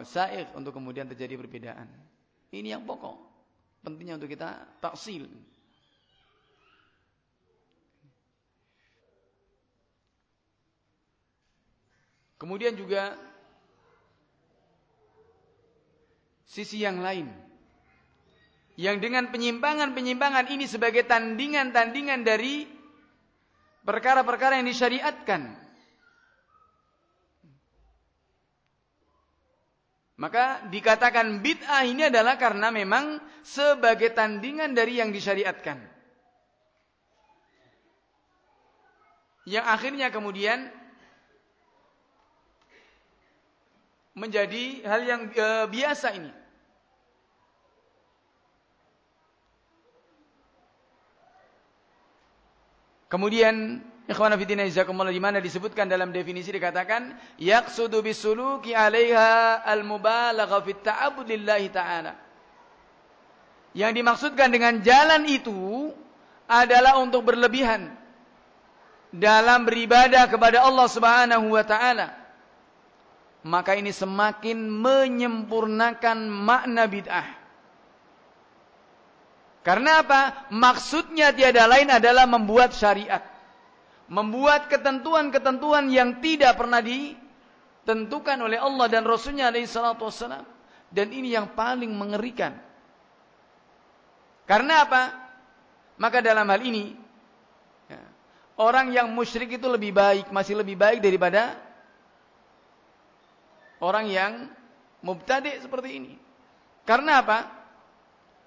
saik untuk kemudian terjadi perbedaan. Ini yang pokok. Pentingnya untuk kita taksil. Kemudian juga sisi yang lain. Yang dengan penyimpangan-penyimpangan ini sebagai tandingan-tandingan dari perkara-perkara yang disyariatkan. Maka dikatakan bid'ah ini adalah karena memang sebagai tandingan dari yang disyariatkan. Yang akhirnya kemudian menjadi hal yang e, biasa ini. Kemudian ikhwan fillah jazakumullah di mana disebutkan dalam definisi dikatakan yaqsudu bisuluki 'alaiha al-mubalagha fit ta'abbud lillahi ta'ala. Yang dimaksudkan dengan jalan itu adalah untuk berlebihan dalam beribadah kepada Allah Subhanahu wa taala maka ini semakin menyempurnakan makna bid'ah. Karena apa? Maksudnya tiada lain adalah membuat syariat. Membuat ketentuan-ketentuan yang tidak pernah ditentukan oleh Allah dan Rasulnya alaihi salatu wassalam. Dan ini yang paling mengerikan. Karena apa? Maka dalam hal ini, ya, orang yang musyrik itu lebih baik, masih lebih baik daripada orang yang mubtadi seperti ini. Karena apa?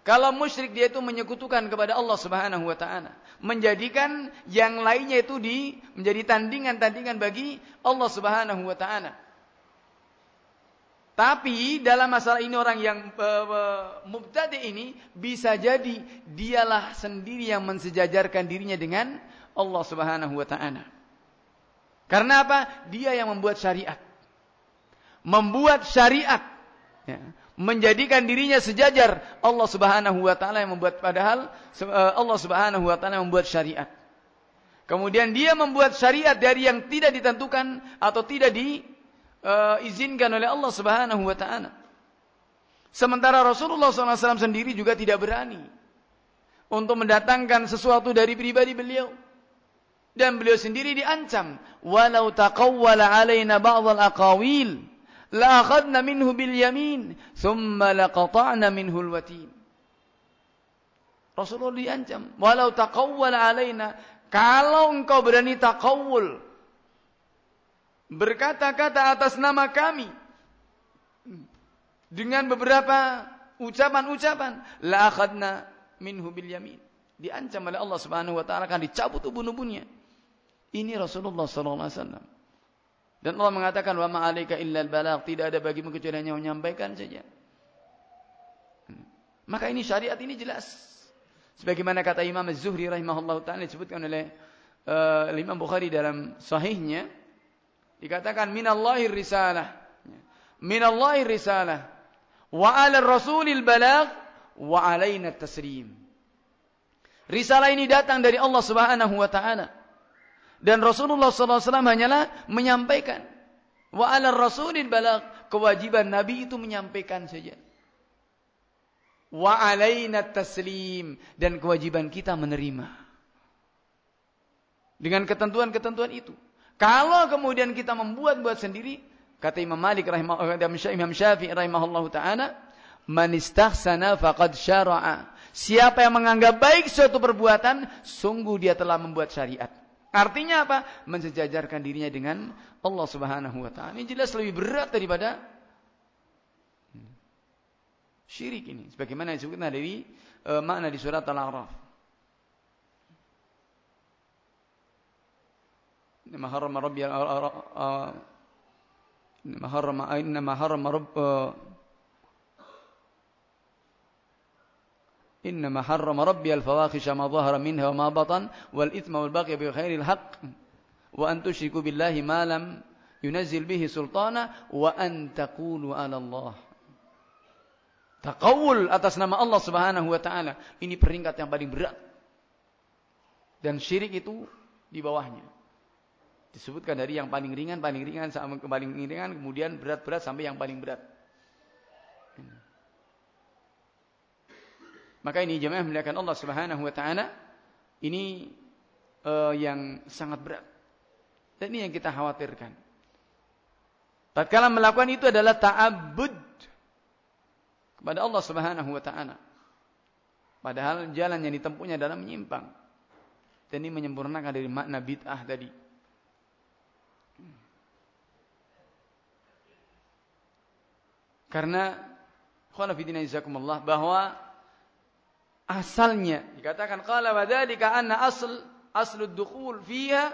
Kalau musyrik dia itu menyekutukan kepada Allah Subhanahu wa taala, menjadikan yang lainnya itu di menjadi tandingan-tandingan bagi Allah Subhanahu wa taala. Tapi dalam masalah ini orang yang uh, mubtadi ini bisa jadi dialah sendiri yang mensejajarkan dirinya dengan Allah Subhanahu wa taala. Karena apa? Dia yang membuat syariat membuat syariat ya, menjadikan dirinya sejajar Allah Subhanahu wa taala yang membuat padahal eh, Allah Subhanahu wa taala membuat syariat. Kemudian dia membuat syariat dari yang tidak ditentukan atau tidak diizinkan oleh Allah Subhanahu wa taala. Sementara Rasulullah SAW sendiri juga tidak berani untuk mendatangkan sesuatu dari pribadi beliau. Dan beliau sendiri diancam, walau taqawwala alaina ba'd al-aqawil la akhadna minhu bil yamin thumma laqata'na minhu al watin. Rasulullah diancam walau taqawwal alaina kalau engkau berani taqawul berkata-kata atas nama kami dengan beberapa ucapan-ucapan la akhadna minhu bil yamin. Diancam oleh Allah Subhanahu wa taala akan dicabut ubun-ubunnya. Ini Rasulullah sallallahu alaihi wasallam Dan Allah mengatakan wa ma'alika illa al-balagh, tidak ada bagimu kecuali hanya menyampaikan saja. Hmm. Maka ini syariat ini jelas. Sebagaimana kata Imam Az-Zuhri rahimahullah taala disebutkan oleh uh, Imam Bukhari dalam sahihnya dikatakan minallahi risalah. Minallahi risalah wa 'ala rasulil balagh wa 'alaina taslim. Risalah ini datang dari Allah Subhanahu wa taala. Dan Rasulullah SAW hanyalah menyampaikan. Wa ala rasulil balagh. Kewajiban Nabi itu menyampaikan saja. Wa alaina taslim. Dan kewajiban kita menerima. Dengan ketentuan-ketentuan itu. Kalau kemudian kita membuat-buat sendiri. Kata Imam Malik rahimahullah, Imam Syafi'i rahimahullah ta'ala. Man istahsana faqad syara'a. Siapa yang menganggap baik suatu perbuatan, sungguh dia telah membuat syariat. Artinya apa? Mensejajarkan dirinya dengan Allah Subhanahu wa taala. Ini jelas lebih berat daripada syirik ini. Sebagaimana disebutkan dari uh, makna di surat Al-A'raf. Inna harrama rabbi Inna harrama inna harrama rabb إنما حرم ربي الفواحش ما ظهر منها وما بطن والإثم والبغي بغير الحق وأن تشركوا بالله ما لم ينزل به سلطانا وأن تقولوا على الله Takawul atas nama Allah Subhanahu wa taala. Ini peringkat yang paling berat. Dan syirik itu di bawahnya. Disebutkan dari yang paling ringan, paling ringan sampai paling ringan, kemudian berat-berat sampai yang paling berat. Maka ini jemaah melihatkan Allah Subhanahu wa taala ini uh, yang sangat berat. Dan ini yang kita khawatirkan. Tatkala melakukan itu adalah ta'abbud kepada Allah Subhanahu wa taala. Padahal jalan yang ditempuhnya adalah menyimpang. Dan ini menyempurnakan dari makna bid'ah tadi. Karena khonafidina izakumullah bahwa asalnya. Dikatakan qala wa dzalika anna asl aslu dukhul fiha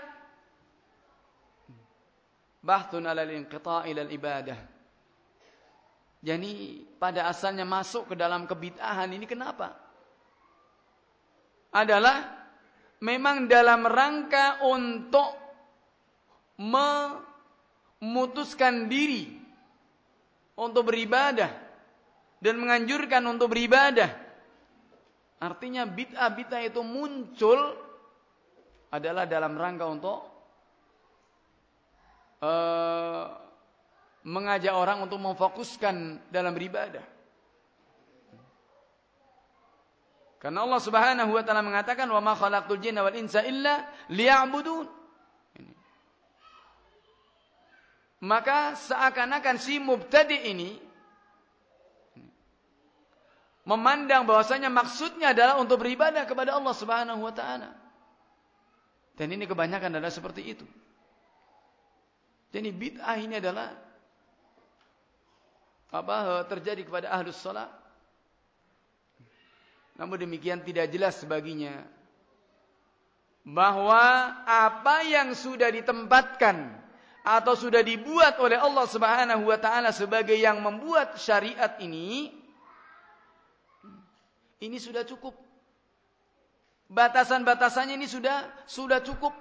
bahthun ala al-inqita' ila al-ibadah. Jadi pada asalnya masuk ke dalam kebid'ahan ini kenapa? Adalah memang dalam rangka untuk memutuskan diri untuk beribadah dan menganjurkan untuk beribadah Artinya bid'ah-bid'ah itu muncul adalah dalam rangka untuk uh, mengajak orang untuk memfokuskan dalam beribadah. Karena Allah Subhanahu wa taala mengatakan wa ma khalaqtul jinna wal insa illa liya'budun. Maka seakan-akan si mubtadi ini memandang bahwasanya maksudnya adalah untuk beribadah kepada Allah Subhanahu wa taala. Dan ini kebanyakan adalah seperti itu. Jadi bid'ah ini adalah apa terjadi kepada ahlus salat. Namun demikian tidak jelas baginya bahwa apa yang sudah ditempatkan atau sudah dibuat oleh Allah Subhanahu wa taala sebagai yang membuat syariat ini ini sudah cukup. Batasan-batasannya ini sudah sudah cukup.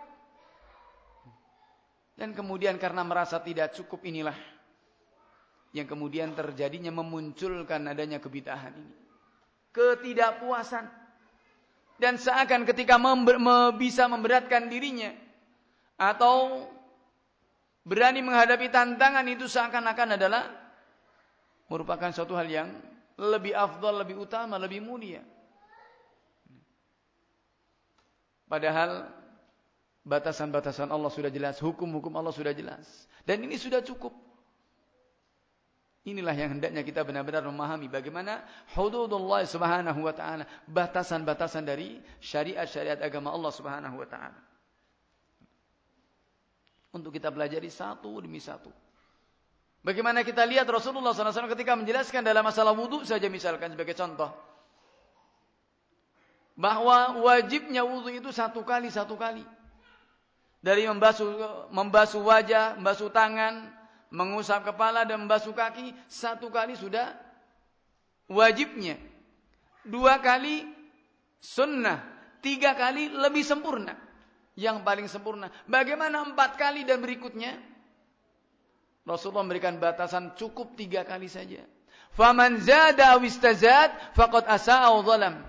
Dan kemudian karena merasa tidak cukup inilah yang kemudian terjadinya memunculkan adanya kebitahan ini. Ketidakpuasan. Dan seakan ketika member, me, bisa memberatkan dirinya atau berani menghadapi tantangan itu seakan-akan adalah merupakan suatu hal yang lebih afdal, lebih utama, lebih mulia. Padahal batasan-batasan Allah sudah jelas, hukum-hukum Allah sudah jelas. Dan ini sudah cukup. Inilah yang hendaknya kita benar-benar memahami bagaimana hududullah subhanahu wa ta'ala. Batasan-batasan dari syariat-syariat agama Allah subhanahu wa ta'ala. Untuk kita pelajari satu demi satu. Bagaimana kita lihat Rasulullah SAW ketika menjelaskan dalam masalah wudhu saja misalkan sebagai contoh. Bahwa wajibnya wudhu itu satu kali, satu kali. Dari membasuh membasuh wajah, membasuh tangan, mengusap kepala dan membasuh kaki satu kali sudah wajibnya. Dua kali sunnah, tiga kali lebih sempurna. Yang paling sempurna. Bagaimana empat kali dan berikutnya? Rasulullah memberikan batasan cukup tiga kali saja. Faman zada awistazad faqad asa'a zalam.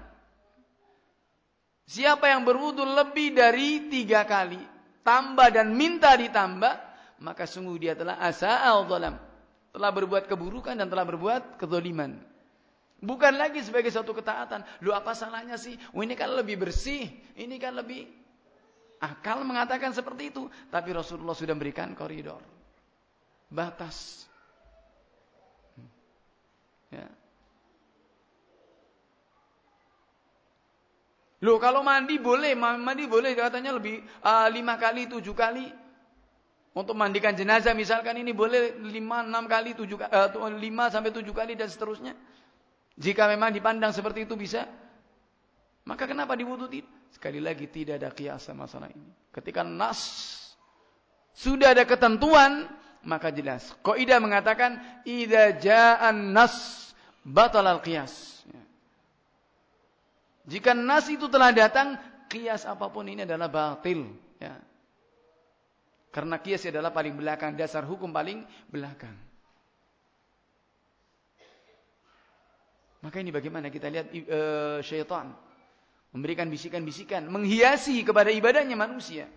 Siapa yang berwudu lebih dari tiga kali, tambah dan minta ditambah, maka sungguh dia telah asa'a zalam. Telah berbuat keburukan dan telah berbuat kezaliman. Bukan lagi sebagai satu ketaatan. Lu apa salahnya sih? Oh, ini kan lebih bersih. Ini kan lebih akal mengatakan seperti itu. Tapi Rasulullah sudah memberikan koridor. Batas. Ya. Loh kalau mandi boleh, mandi boleh katanya lebih uh, lima kali, tujuh kali. Untuk mandikan jenazah misalkan ini boleh lima, enam kali, tujuh, uh, lima sampai tujuh kali dan seterusnya. Jika memang dipandang seperti itu bisa. Maka kenapa diwudutin? Sekali lagi tidak ada kiasan masalah ini. Ketika nas sudah ada ketentuan, maka jelas. Kaidah mengatakan idza ja'an nas batal al qiyas. Ya. Jika nas itu telah datang, kias apa pun ini adalah batil, ya. Karena kias adalah paling belakang, dasar hukum paling belakang. Maka ini bagaimana kita lihat uh, syaitan memberikan bisikan-bisikan, menghiasi kepada ibadahnya manusia.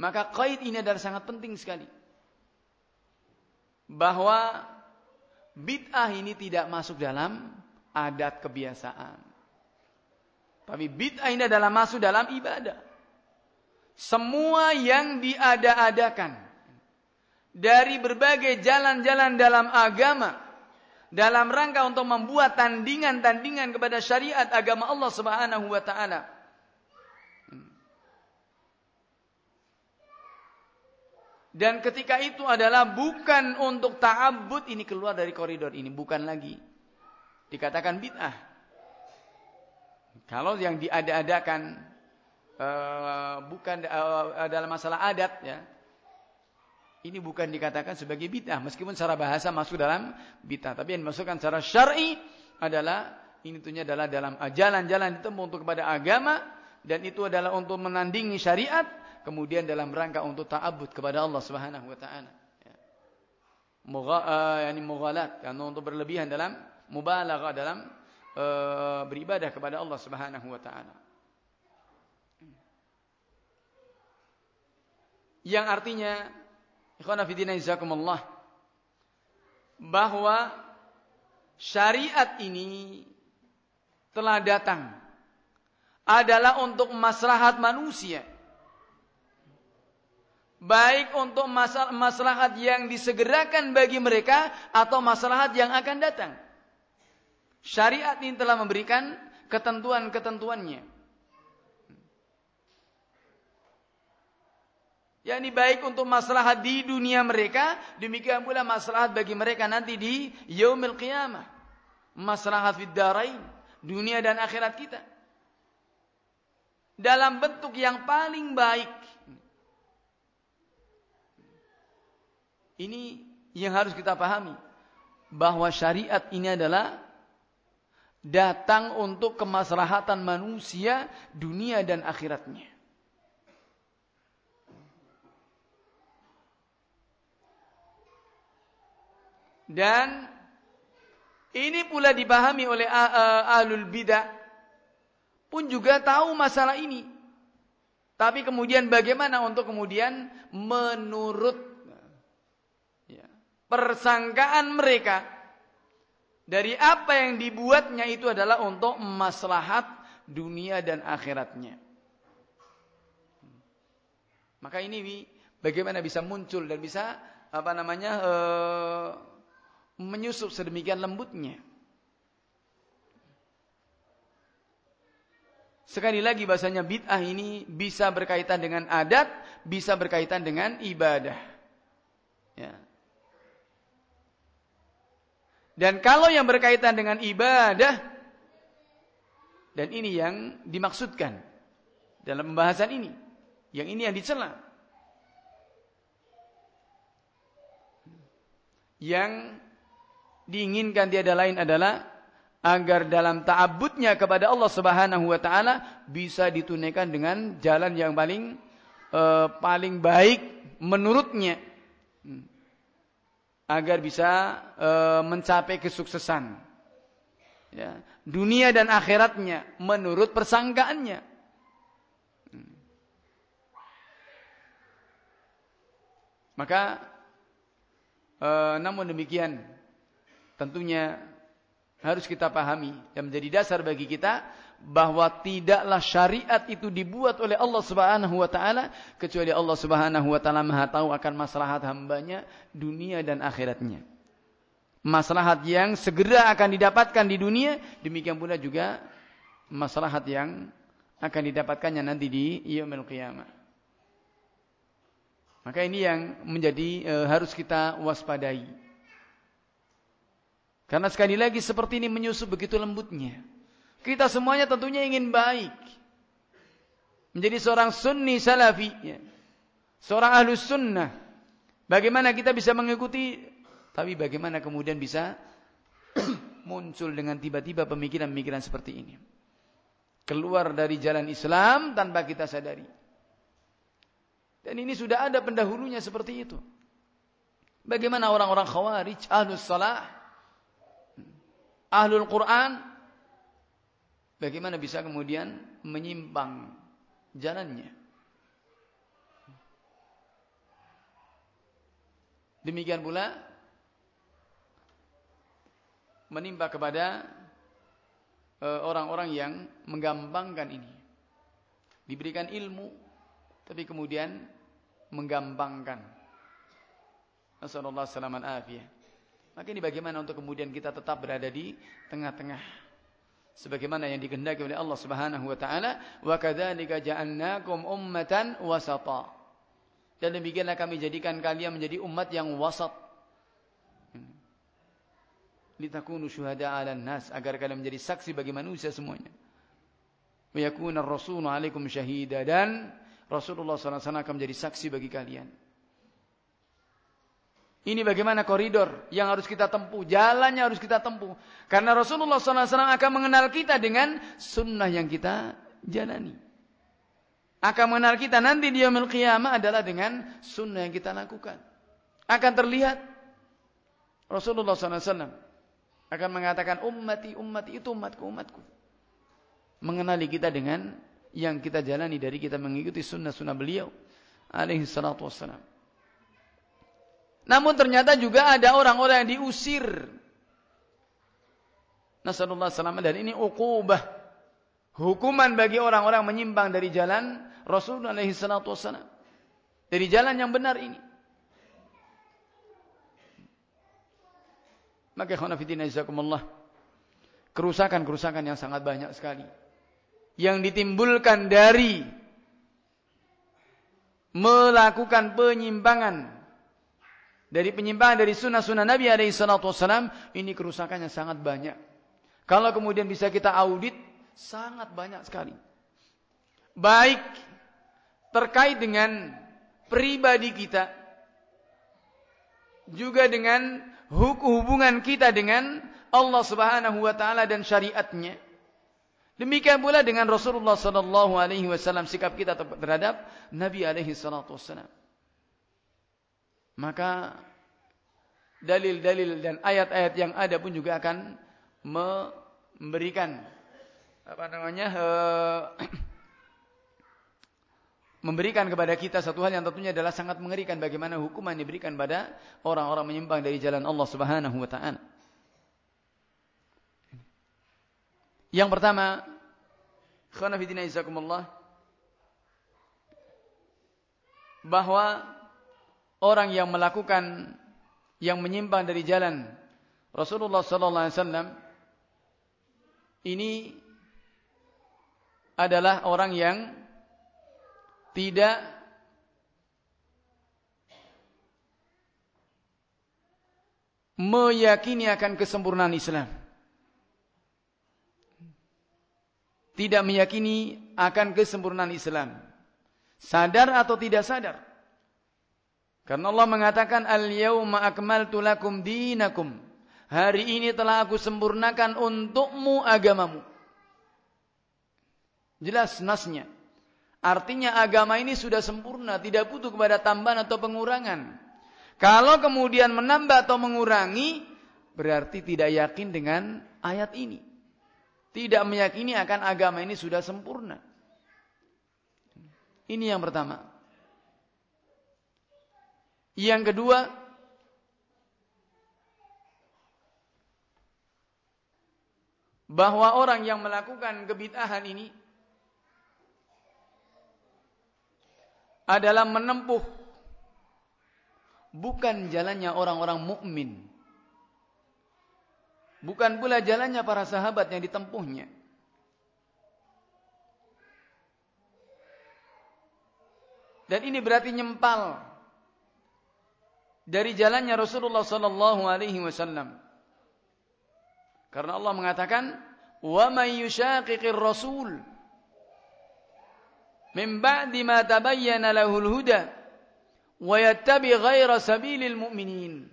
Maka kait ini adalah sangat penting sekali. Bahwa bid'ah ini tidak masuk dalam adat kebiasaan. Tapi bid'ah ini adalah masuk dalam ibadah. Semua yang diada-adakan dari berbagai jalan-jalan dalam agama dalam rangka untuk membuat tandingan-tandingan kepada syariat agama Allah Subhanahu wa taala Dan ketika itu adalah bukan untuk ta'abbud ini keluar dari koridor ini, bukan lagi. Dikatakan bid'ah. Kalau yang diada-adakan uh, bukan uh, dalam masalah adat ya. Ini bukan dikatakan sebagai bid'ah meskipun secara bahasa masuk dalam bid'ah, tapi yang dimasukkan secara syar'i adalah ini tentunya adalah dalam jalan-jalan ditempuh untuk kepada agama dan itu adalah untuk menandingi syariat kemudian dalam rangka untuk ta'abbud kepada Allah Subhanahu wa taala. Ya. Mugha, uh, yani mughalat karena untuk berlebihan dalam mubalaghah dalam uh, beribadah kepada Allah Subhanahu wa taala. Yang artinya ikhwana fillah jazakumullah bahwa syariat ini telah datang adalah untuk maslahat manusia baik untuk maslahat yang disegerakan bagi mereka atau maslahat yang akan datang. Syariat ini telah memberikan ketentuan-ketentuannya. yakni baik untuk maslahat di dunia mereka, demikian pula maslahat bagi mereka nanti di yaumil qiyamah. Maslahat fid darain, dunia dan akhirat kita. Dalam bentuk yang paling baik. Ini yang harus kita pahami. Bahwa syariat ini adalah datang untuk kemaslahatan manusia, dunia dan akhiratnya. Dan ini pula dipahami oleh ahlul bidah pun juga tahu masalah ini. Tapi kemudian bagaimana untuk kemudian menurut persangkaan mereka dari apa yang dibuatnya itu adalah untuk maslahat dunia dan akhiratnya. Maka ini bagaimana bisa muncul dan bisa apa namanya e, menyusup sedemikian lembutnya. Sekali lagi bahasanya bid'ah ini bisa berkaitan dengan adat, bisa berkaitan dengan ibadah. Ya. Dan kalau yang berkaitan dengan ibadah dan ini yang dimaksudkan dalam pembahasan ini. Yang ini yang dicela. Yang diinginkan tiada lain adalah agar dalam ta'abbudnya kepada Allah Subhanahu wa taala bisa ditunaikan dengan jalan yang paling uh, paling baik menurutnya. Hmm. Agar bisa uh, mencapai kesuksesan. Ya, dunia dan akhiratnya menurut persangkaannya. Hmm. Maka uh, namun demikian tentunya harus kita pahami yang menjadi dasar bagi kita bahwa tidaklah syariat itu dibuat oleh Allah Subhanahu wa taala kecuali Allah Subhanahu wa taala Maha tahu akan maslahat hambanya dunia dan akhiratnya. Maslahat yang segera akan didapatkan di dunia, demikian pula juga maslahat yang akan didapatkannya nanti di yaumil qiyamah. Maka ini yang menjadi e, harus kita waspadai. Karena sekali lagi seperti ini menyusup begitu lembutnya. Kita semuanya tentunya ingin baik. Menjadi seorang sunni salafi. Ya. Seorang ahlus sunnah. Bagaimana kita bisa mengikuti. Tapi bagaimana kemudian bisa muncul dengan tiba-tiba pemikiran-pemikiran seperti ini. Keluar dari jalan Islam tanpa kita sadari. Dan ini sudah ada pendahulunya seperti itu. Bagaimana orang-orang khawarij, ahlus salah, ahlul Quran bagaimana bisa kemudian menyimpang jalannya? Demikian pula menimpa kepada e, orang-orang yang menggampangkan ini. Diberikan ilmu tapi kemudian menggampangkan. Nasallallahu alaihi wasallam maka ini bagaimana untuk kemudian kita tetap berada di tengah-tengah. Sebagaimana yang dikehendaki oleh Allah Subhanahu wa taala, "Wa kadzalika ja'alnakum ummatan wasata." Dan demikianlah kami jadikan kalian menjadi umat yang wasat. Litakunu syuhada 'alan nas agar kalian menjadi saksi bagi manusia semuanya. Wa yakuna ar-rasulu 'alaikum syahida dan Rasulullah SAW akan menjadi saksi bagi kalian. Ini bagaimana koridor yang harus kita tempuh, jalannya harus kita tempuh. Karena Rasulullah SAW akan mengenal kita dengan sunnah yang kita jalani. Akan mengenal kita nanti di yaumil qiyamah adalah dengan sunnah yang kita lakukan. Akan terlihat Rasulullah SAW akan mengatakan ummati ummati itu umatku umatku. Mengenali kita dengan yang kita jalani dari kita mengikuti sunnah-sunnah beliau alaihi salatu wassalam. Namun ternyata juga ada orang-orang yang diusir. Nasallallahu salam dan ini uqubah. Hukuman bagi orang-orang menyimpang dari jalan Rasulullah wassalam. Dari jalan yang benar ini. Maka khonafidina izakumullah. Kerusakan-kerusakan yang sangat banyak sekali. Yang ditimbulkan dari melakukan penyimpangan dari penyimpangan dari sunnah-sunnah Nabi alaihi salatu wasallam ini kerusakannya sangat banyak. Kalau kemudian bisa kita audit sangat banyak sekali. Baik terkait dengan pribadi kita juga dengan hubungan kita dengan Allah Subhanahu wa taala dan syariatnya. Demikian pula dengan Rasulullah sallallahu alaihi wasallam sikap kita terhadap Nabi alaihi salatu. Maka dalil-dalil dan ayat-ayat yang ada pun juga akan memberikan apa namanya uh, memberikan kepada kita satu hal yang tentunya adalah sangat mengerikan bagaimana hukuman diberikan pada orang-orang menyimpang dari jalan Allah Subhanahu wa taala. Yang pertama, khana izakumullah bahwa orang yang melakukan yang menyimpang dari jalan Rasulullah sallallahu alaihi wasallam ini adalah orang yang tidak meyakini akan kesempurnaan Islam. tidak meyakini akan kesempurnaan Islam. Sadar atau tidak sadar. Karena Allah mengatakan al-yauma akmaltu lakum dinakum. Hari ini telah aku sempurnakan untukmu agamamu. Jelas nasnya. Artinya agama ini sudah sempurna, tidak butuh kepada tambahan atau pengurangan. Kalau kemudian menambah atau mengurangi, berarti tidak yakin dengan ayat ini. Tidak meyakini akan agama ini sudah sempurna. Ini yang pertama. Yang kedua, bahwa orang yang melakukan kebid'ahan ini adalah menempuh bukan jalannya orang-orang mukmin. Bukan pula jalannya para sahabat yang ditempuhnya. Dan ini berarti nyempal dari jalannya Rasulullah sallallahu alaihi wasallam. Karena Allah mengatakan, "Wa may yushaqiqir rasul min ba'di ma tabayyana lahul huda wa yattabi ghaira sabilil mu'minin.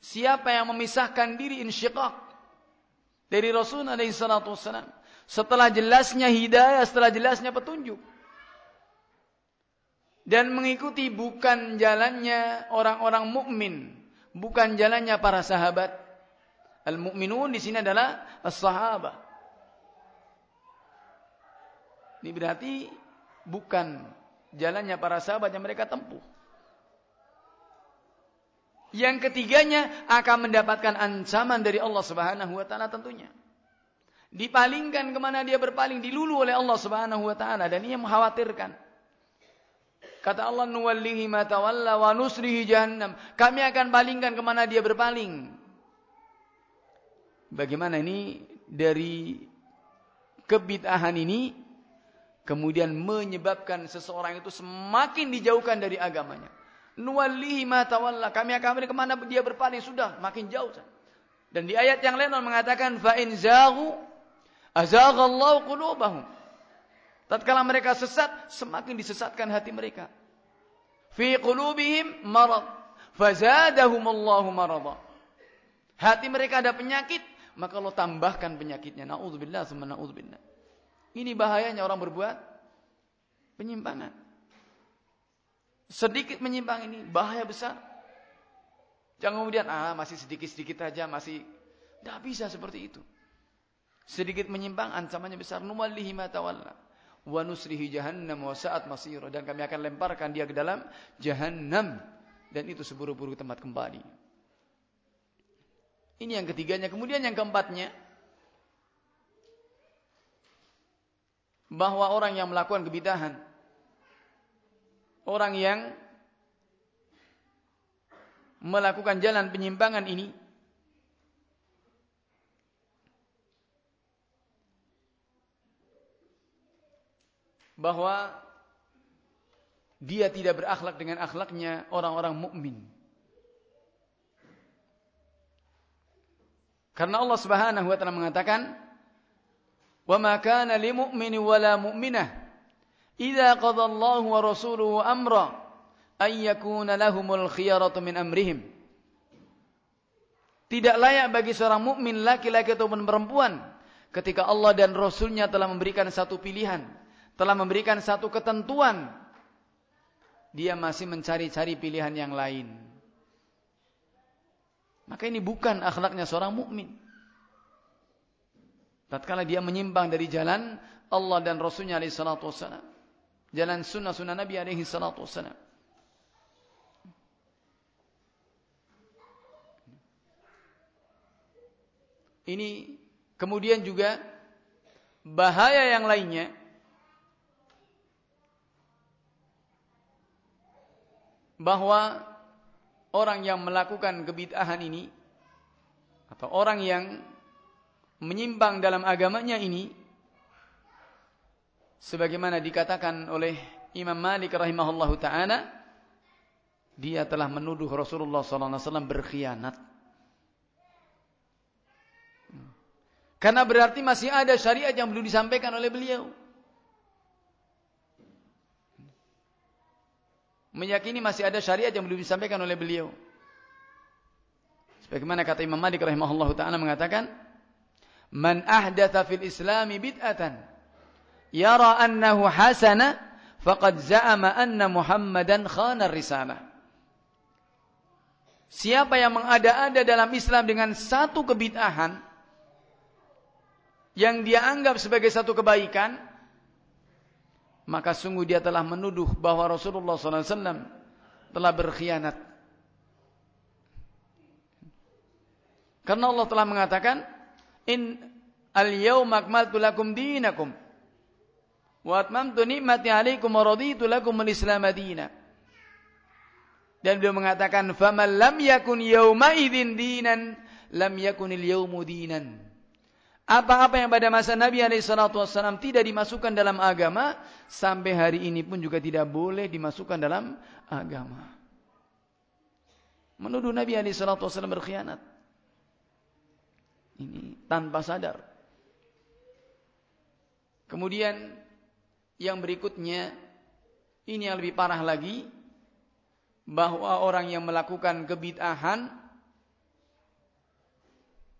Siapa yang memisahkan diri insyiqaq dari Rasul alaihi salatu wasallam setelah jelasnya hidayah, setelah jelasnya petunjuk dan mengikuti bukan jalannya orang-orang mukmin, bukan jalannya para sahabat. Al-mukminun di sini adalah as-sahabah. Ini berarti bukan jalannya para sahabat yang mereka tempuh. Yang ketiganya akan mendapatkan ancaman dari Allah Subhanahu wa taala tentunya. Dipalingkan ke mana dia berpaling, dilulu oleh Allah Subhanahu wa taala dan ini yang mengkhawatirkan. Kata Allah nuwallihi ma tawalla wa nusrihi jahannam. Kami akan palingkan ke mana dia berpaling. Bagaimana ini dari kebid'ahan ini kemudian menyebabkan seseorang itu semakin dijauhkan dari agamanya. Nuwallihi ma tawalla. Kami akan beri ke mana dia berpaling sudah makin jauh. Dan di ayat yang lain mengatakan fa in zaghu qulubahum. Tatkala mereka sesat, semakin disesatkan hati mereka. Fi qulubihim marad, fazadahumullahu marada. Hati mereka ada penyakit, maka Allah tambahkan penyakitnya. Nauzubillah, summa nauzubillah. Ini bahayanya orang berbuat penyimpangan. Sedikit menyimpang ini bahaya besar. Jangan kemudian ah masih sedikit-sedikit aja masih tidak bisa seperti itu. Sedikit menyimpang ancamannya besar. Nuwallihi ma tawalla wa nusrihi jahannam wa sa'at masira. Dan kami akan lemparkan dia ke dalam jahannam. Dan itu seburuk-buruk tempat kembali. Ini yang ketiganya. Kemudian yang keempatnya. Bahwa orang yang melakukan kebidahan, orang yang melakukan jalan penyimpangan ini bahwa dia tidak berakhlak dengan akhlaknya orang-orang mukmin. Karena Allah Subhanahu wa taala mengatakan, "Wa ma kana lil mu'mini wa la mu'minah idza qada Allah wa rasuluhu amra ay yakuna lahumul khiyaratu min amrihim." Tidak layak bagi seorang mukmin laki-laki ataupun perempuan ketika Allah dan Rasulnya telah memberikan satu pilihan telah memberikan satu ketentuan, dia masih mencari-cari pilihan yang lain. Maka ini bukan akhlaknya seorang mukmin tatkala dia menyimpang dari jalan Allah dan Rasulnya alaihi salatu wassalam. Jalan sunnah-sunnah Nabi alaihi salatu wassalam. Ini kemudian juga bahaya yang lainnya bahwa orang yang melakukan kebid'ahan ini atau orang yang menyimpang dalam agamanya ini sebagaimana dikatakan oleh Imam Malik rahimahullahu taala dia telah menuduh Rasulullah sallallahu alaihi wasallam berkhianat Karena berarti masih ada syariat yang belum disampaikan oleh beliau. Meyakini masih ada syariat yang belum disampaikan oleh beliau. Sebagaimana kata Imam Malik rahimahullah ta'ala mengatakan, Man ahdatha fil islami bid'atan, yara annahu hasana, faqad za'ama anna Muhammadan khana risalah. Siapa yang mengada-ada dalam Islam dengan satu kebid'ahan, yang dia anggap sebagai satu kebaikan, maka sungguh dia telah menuduh bahwa Rasulullah SAW telah berkhianat. Karena Allah telah mengatakan, In al-yawma akmaltu lakum dinakum wa atmamtu ni'mati 'alaikum wa raditu lakum al-islam. Dan beliau mengatakan, "Faman lam yakun yawma idzin dinan, lam yakunil yawmu dinan." Apa-apa yang pada masa Nabi SAW tidak dimasukkan dalam agama, sampai hari ini pun juga tidak boleh dimasukkan dalam agama. Menuduh Nabi SAW berkhianat. Ini tanpa sadar. Kemudian yang berikutnya, ini yang lebih parah lagi, bahwa orang yang melakukan kebid'ahan,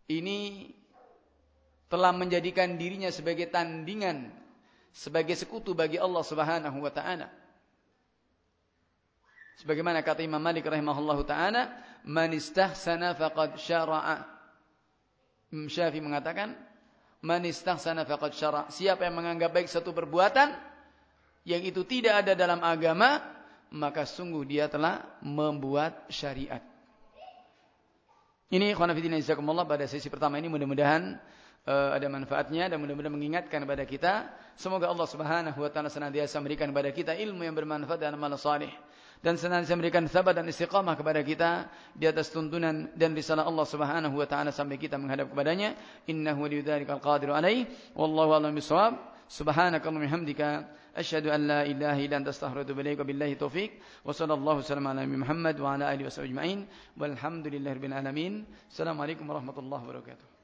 ini telah menjadikan dirinya sebagai tandingan, sebagai sekutu bagi Allah Subhanahu wa taala. Sebagaimana kata Imam Malik rahimahullahu taala, "Man istahsana faqad syara'a." Imam Syafi'i mengatakan, "Man istahsana faqad syara'a." Siapa yang menganggap baik satu perbuatan yang itu tidak ada dalam agama, maka sungguh dia telah membuat syariat. Ini khonafidina jazakumullah pada sesi pertama ini mudah-mudahan uh, ada manfaatnya dan mudah-mudahan mengingatkan kepada kita. Semoga Allah Subhanahu wa taala senantiasa memberikan kepada kita ilmu yang bermanfaat dan amal saleh dan senantiasa memberikan sabar dan istiqamah kepada kita di atas tuntunan dan risalah Allah Subhanahu wa taala sampai kita menghadap kepadanya. Innahu waliyudzalika qadiru alaih wallahu a'lam bishawab. Subhanakallahumma hamdika asyhadu an la ilaha illa anta astaghfiruka wa atubu billahi taufik wa sallallahu wasallam ala Muhammad wa ala alihi wasallam ajma'in walhamdulillahi rabbil alamin. Assalamualaikum warahmatullahi wabarakatuh.